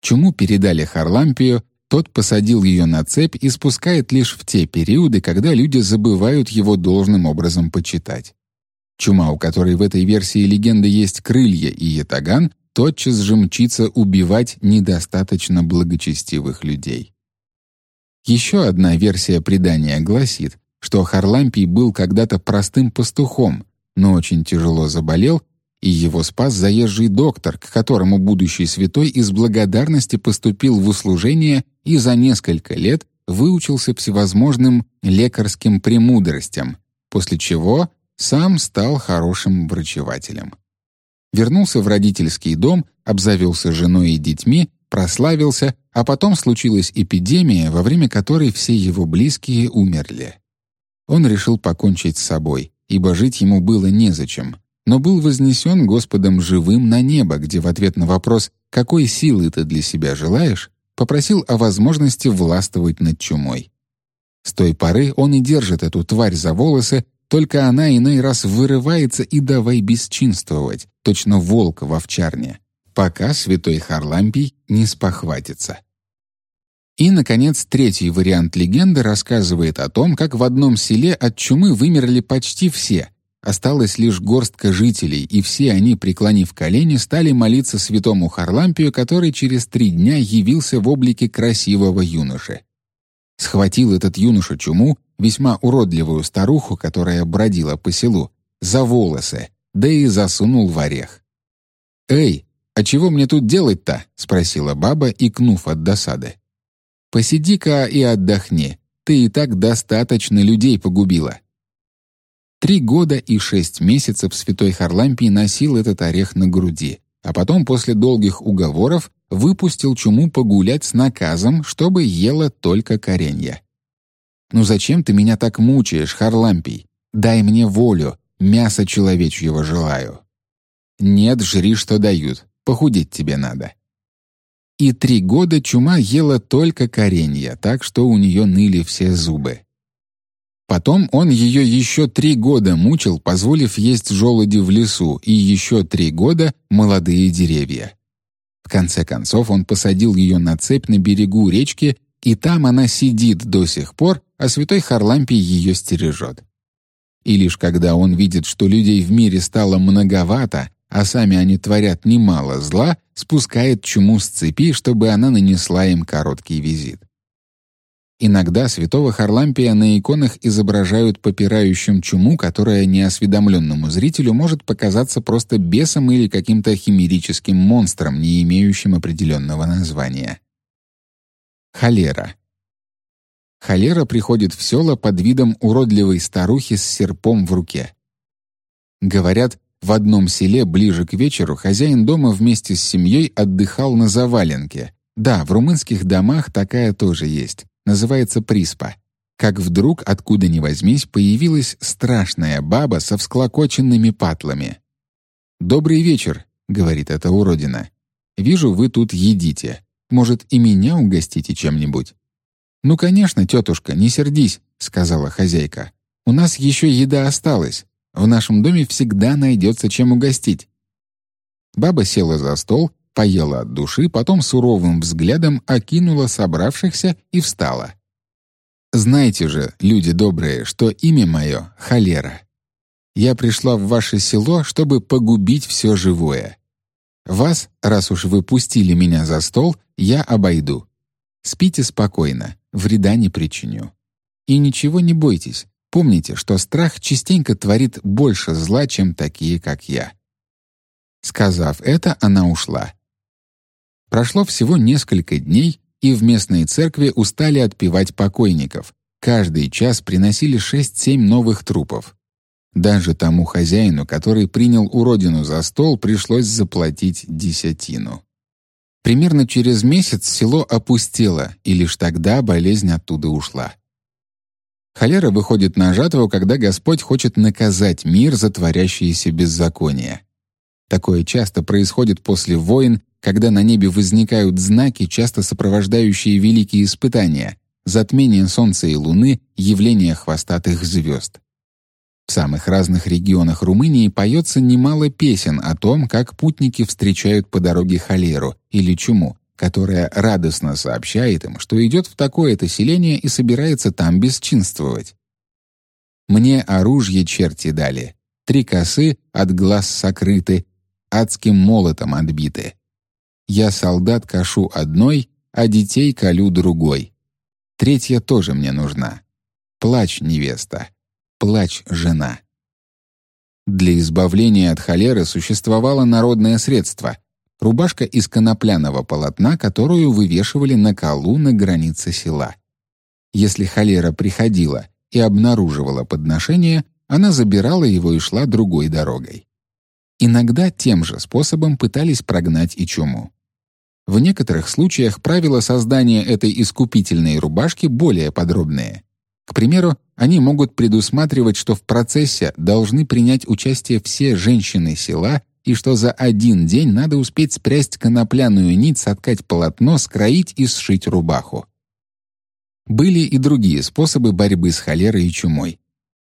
Чуму передали Харлампию, тот посадил ее на цепь и спускает лишь в те периоды, когда люди забывают его должным образом почитать. Чума, у которой в этой версии легенды есть крылья и ятаган, тотчас же мчится убивать недостаточно благочестивых людей. Еще одна версия предания гласит, что Харлампий был когда-то простым пастухом, но очень тяжело заболел, и его спас заезжий доктор, к которому будущий святой из благодарности поступил в услужение и за несколько лет выучился всевозможным лекарским премудростям, после чего сам стал хорошим врачевателем. Вернулся в родительский дом, обзавелся женой и детьми, прославился, а потом случилась эпидемия, во время которой все его близкие умерли. Он решил покончить с собой, ибо жить ему было незачем, но был вознесен Господом живым на небо, где в ответ на вопрос «Какой силы ты для себя желаешь?» попросил о возможности властвовать над чумой. С той поры он и держит эту тварь за волосы, только она иной раз вырывается и давай бесчинствовать, точно волк в овчарне, пока святой Харлампий не спохватится. И, наконец, третий вариант легенды рассказывает о том, как в одном селе от чумы вымерли почти все. Осталась лишь горстка жителей, и все они, преклонив колени, стали молиться святому Харлампию, который через три дня явился в облике красивого юноши. Схватил этот юноша чуму, весьма уродливую старуху, которая бродила по селу, за волосы, да и засунул в орех. «Эй, «А чего мне тут делать-то?» — спросила баба, икнув от досады. «Посиди-ка и отдохни. Ты и так достаточно людей погубила». Три года и шесть месяцев святой Харлампий носил этот орех на груди, а потом после долгих уговоров выпустил чуму погулять с наказом, чтобы ела только коренья. «Ну зачем ты меня так мучаешь, Харлампий? Дай мне волю, мясо человечьего желаю». «Нет, жри, что дают, похудеть тебе надо». И три года чума ела только коренья, так что у нее ныли все зубы. Потом он ее еще три года мучил, позволив есть желуди в лесу, и еще три года молодые деревья. В конце концов он посадил ее на цепь на берегу речки, и там она сидит до сих пор, а святой Харлампий ее стережет. И лишь когда он видит, что людей в мире стало многовато, а сами они творят немало зла, спускает чуму с цепи, чтобы она нанесла им короткий визит. Иногда святого Харлампия на иконах изображают попирающим чуму, которая неосведомленному зрителю может показаться просто бесом или каким-то химерическим монстром, не имеющим определенного названия. Холера. Холера приходит в села под видом уродливой старухи с серпом в руке. Говорят, в одном селе ближе к вечеру хозяин дома вместе с семьей отдыхал на заваленке. Да, в румынских домах такая тоже есть называется приспа. Как вдруг, откуда ни возьмись, появилась страшная баба со всклокоченными патлами. «Добрый вечер», — говорит эта уродина. «Вижу, вы тут едите. Может, и меня угостите чем-нибудь?» «Ну, конечно, тетушка, не сердись», — сказала хозяйка. «У нас еще еда осталась. В нашем доме всегда найдется чем угостить». Баба села за стол, поела от души, потом суровым взглядом окинула собравшихся и встала. «Знаете же, люди добрые, что имя мое — Холера. Я пришла в ваше село, чтобы погубить все живое. Вас, раз уж вы пустили меня за стол, я обойду. Спите спокойно, вреда не причиню. И ничего не бойтесь, помните, что страх частенько творит больше зла, чем такие, как я». Сказав это, она ушла. Прошло всего несколько дней, и в местной церкви устали отпевать покойников. Каждый час приносили шесть-семь новых трупов. Даже тому хозяину, который принял уродину за стол, пришлось заплатить десятину. Примерно через месяц село опустело, и лишь тогда болезнь оттуда ушла. Холера выходит на жатву, когда Господь хочет наказать мир за творящиеся беззакония. Такое часто происходит после войн когда на небе возникают знаки, часто сопровождающие великие испытания, затмение Солнца и Луны, явление хвостатых звезд. В самых разных регионах Румынии поется немало песен о том, как путники встречают по дороге холеру или чуму, которая радостно сообщает им, что идет в такое-то селение и собирается там бесчинствовать. «Мне оружие черти дали, три косы от глаз сокрыты, адским молотом отбиты. Я солдат кашу одной, а детей колю другой. Третья тоже мне нужна. Плачь, невеста. Плачь, жена. Для избавления от холеры существовало народное средство — рубашка из конопляного полотна, которую вывешивали на колу на границе села. Если холера приходила и обнаруживала подношение, она забирала его и шла другой дорогой. Иногда тем же способом пытались прогнать и чуму. В некоторых случаях правила создания этой искупительной рубашки более подробные. К примеру, они могут предусматривать, что в процессе должны принять участие все женщины села и что за один день надо успеть спрясть конопляную нить, соткать полотно, скроить и сшить рубаху. Были и другие способы борьбы с холерой и чумой.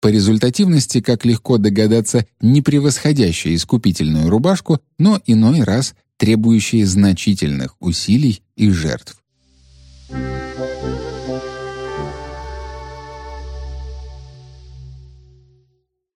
По результативности, как легко догадаться, не превосходящая искупительную рубашку, но иной раз требующие значительных усилий и жертв. Thank you.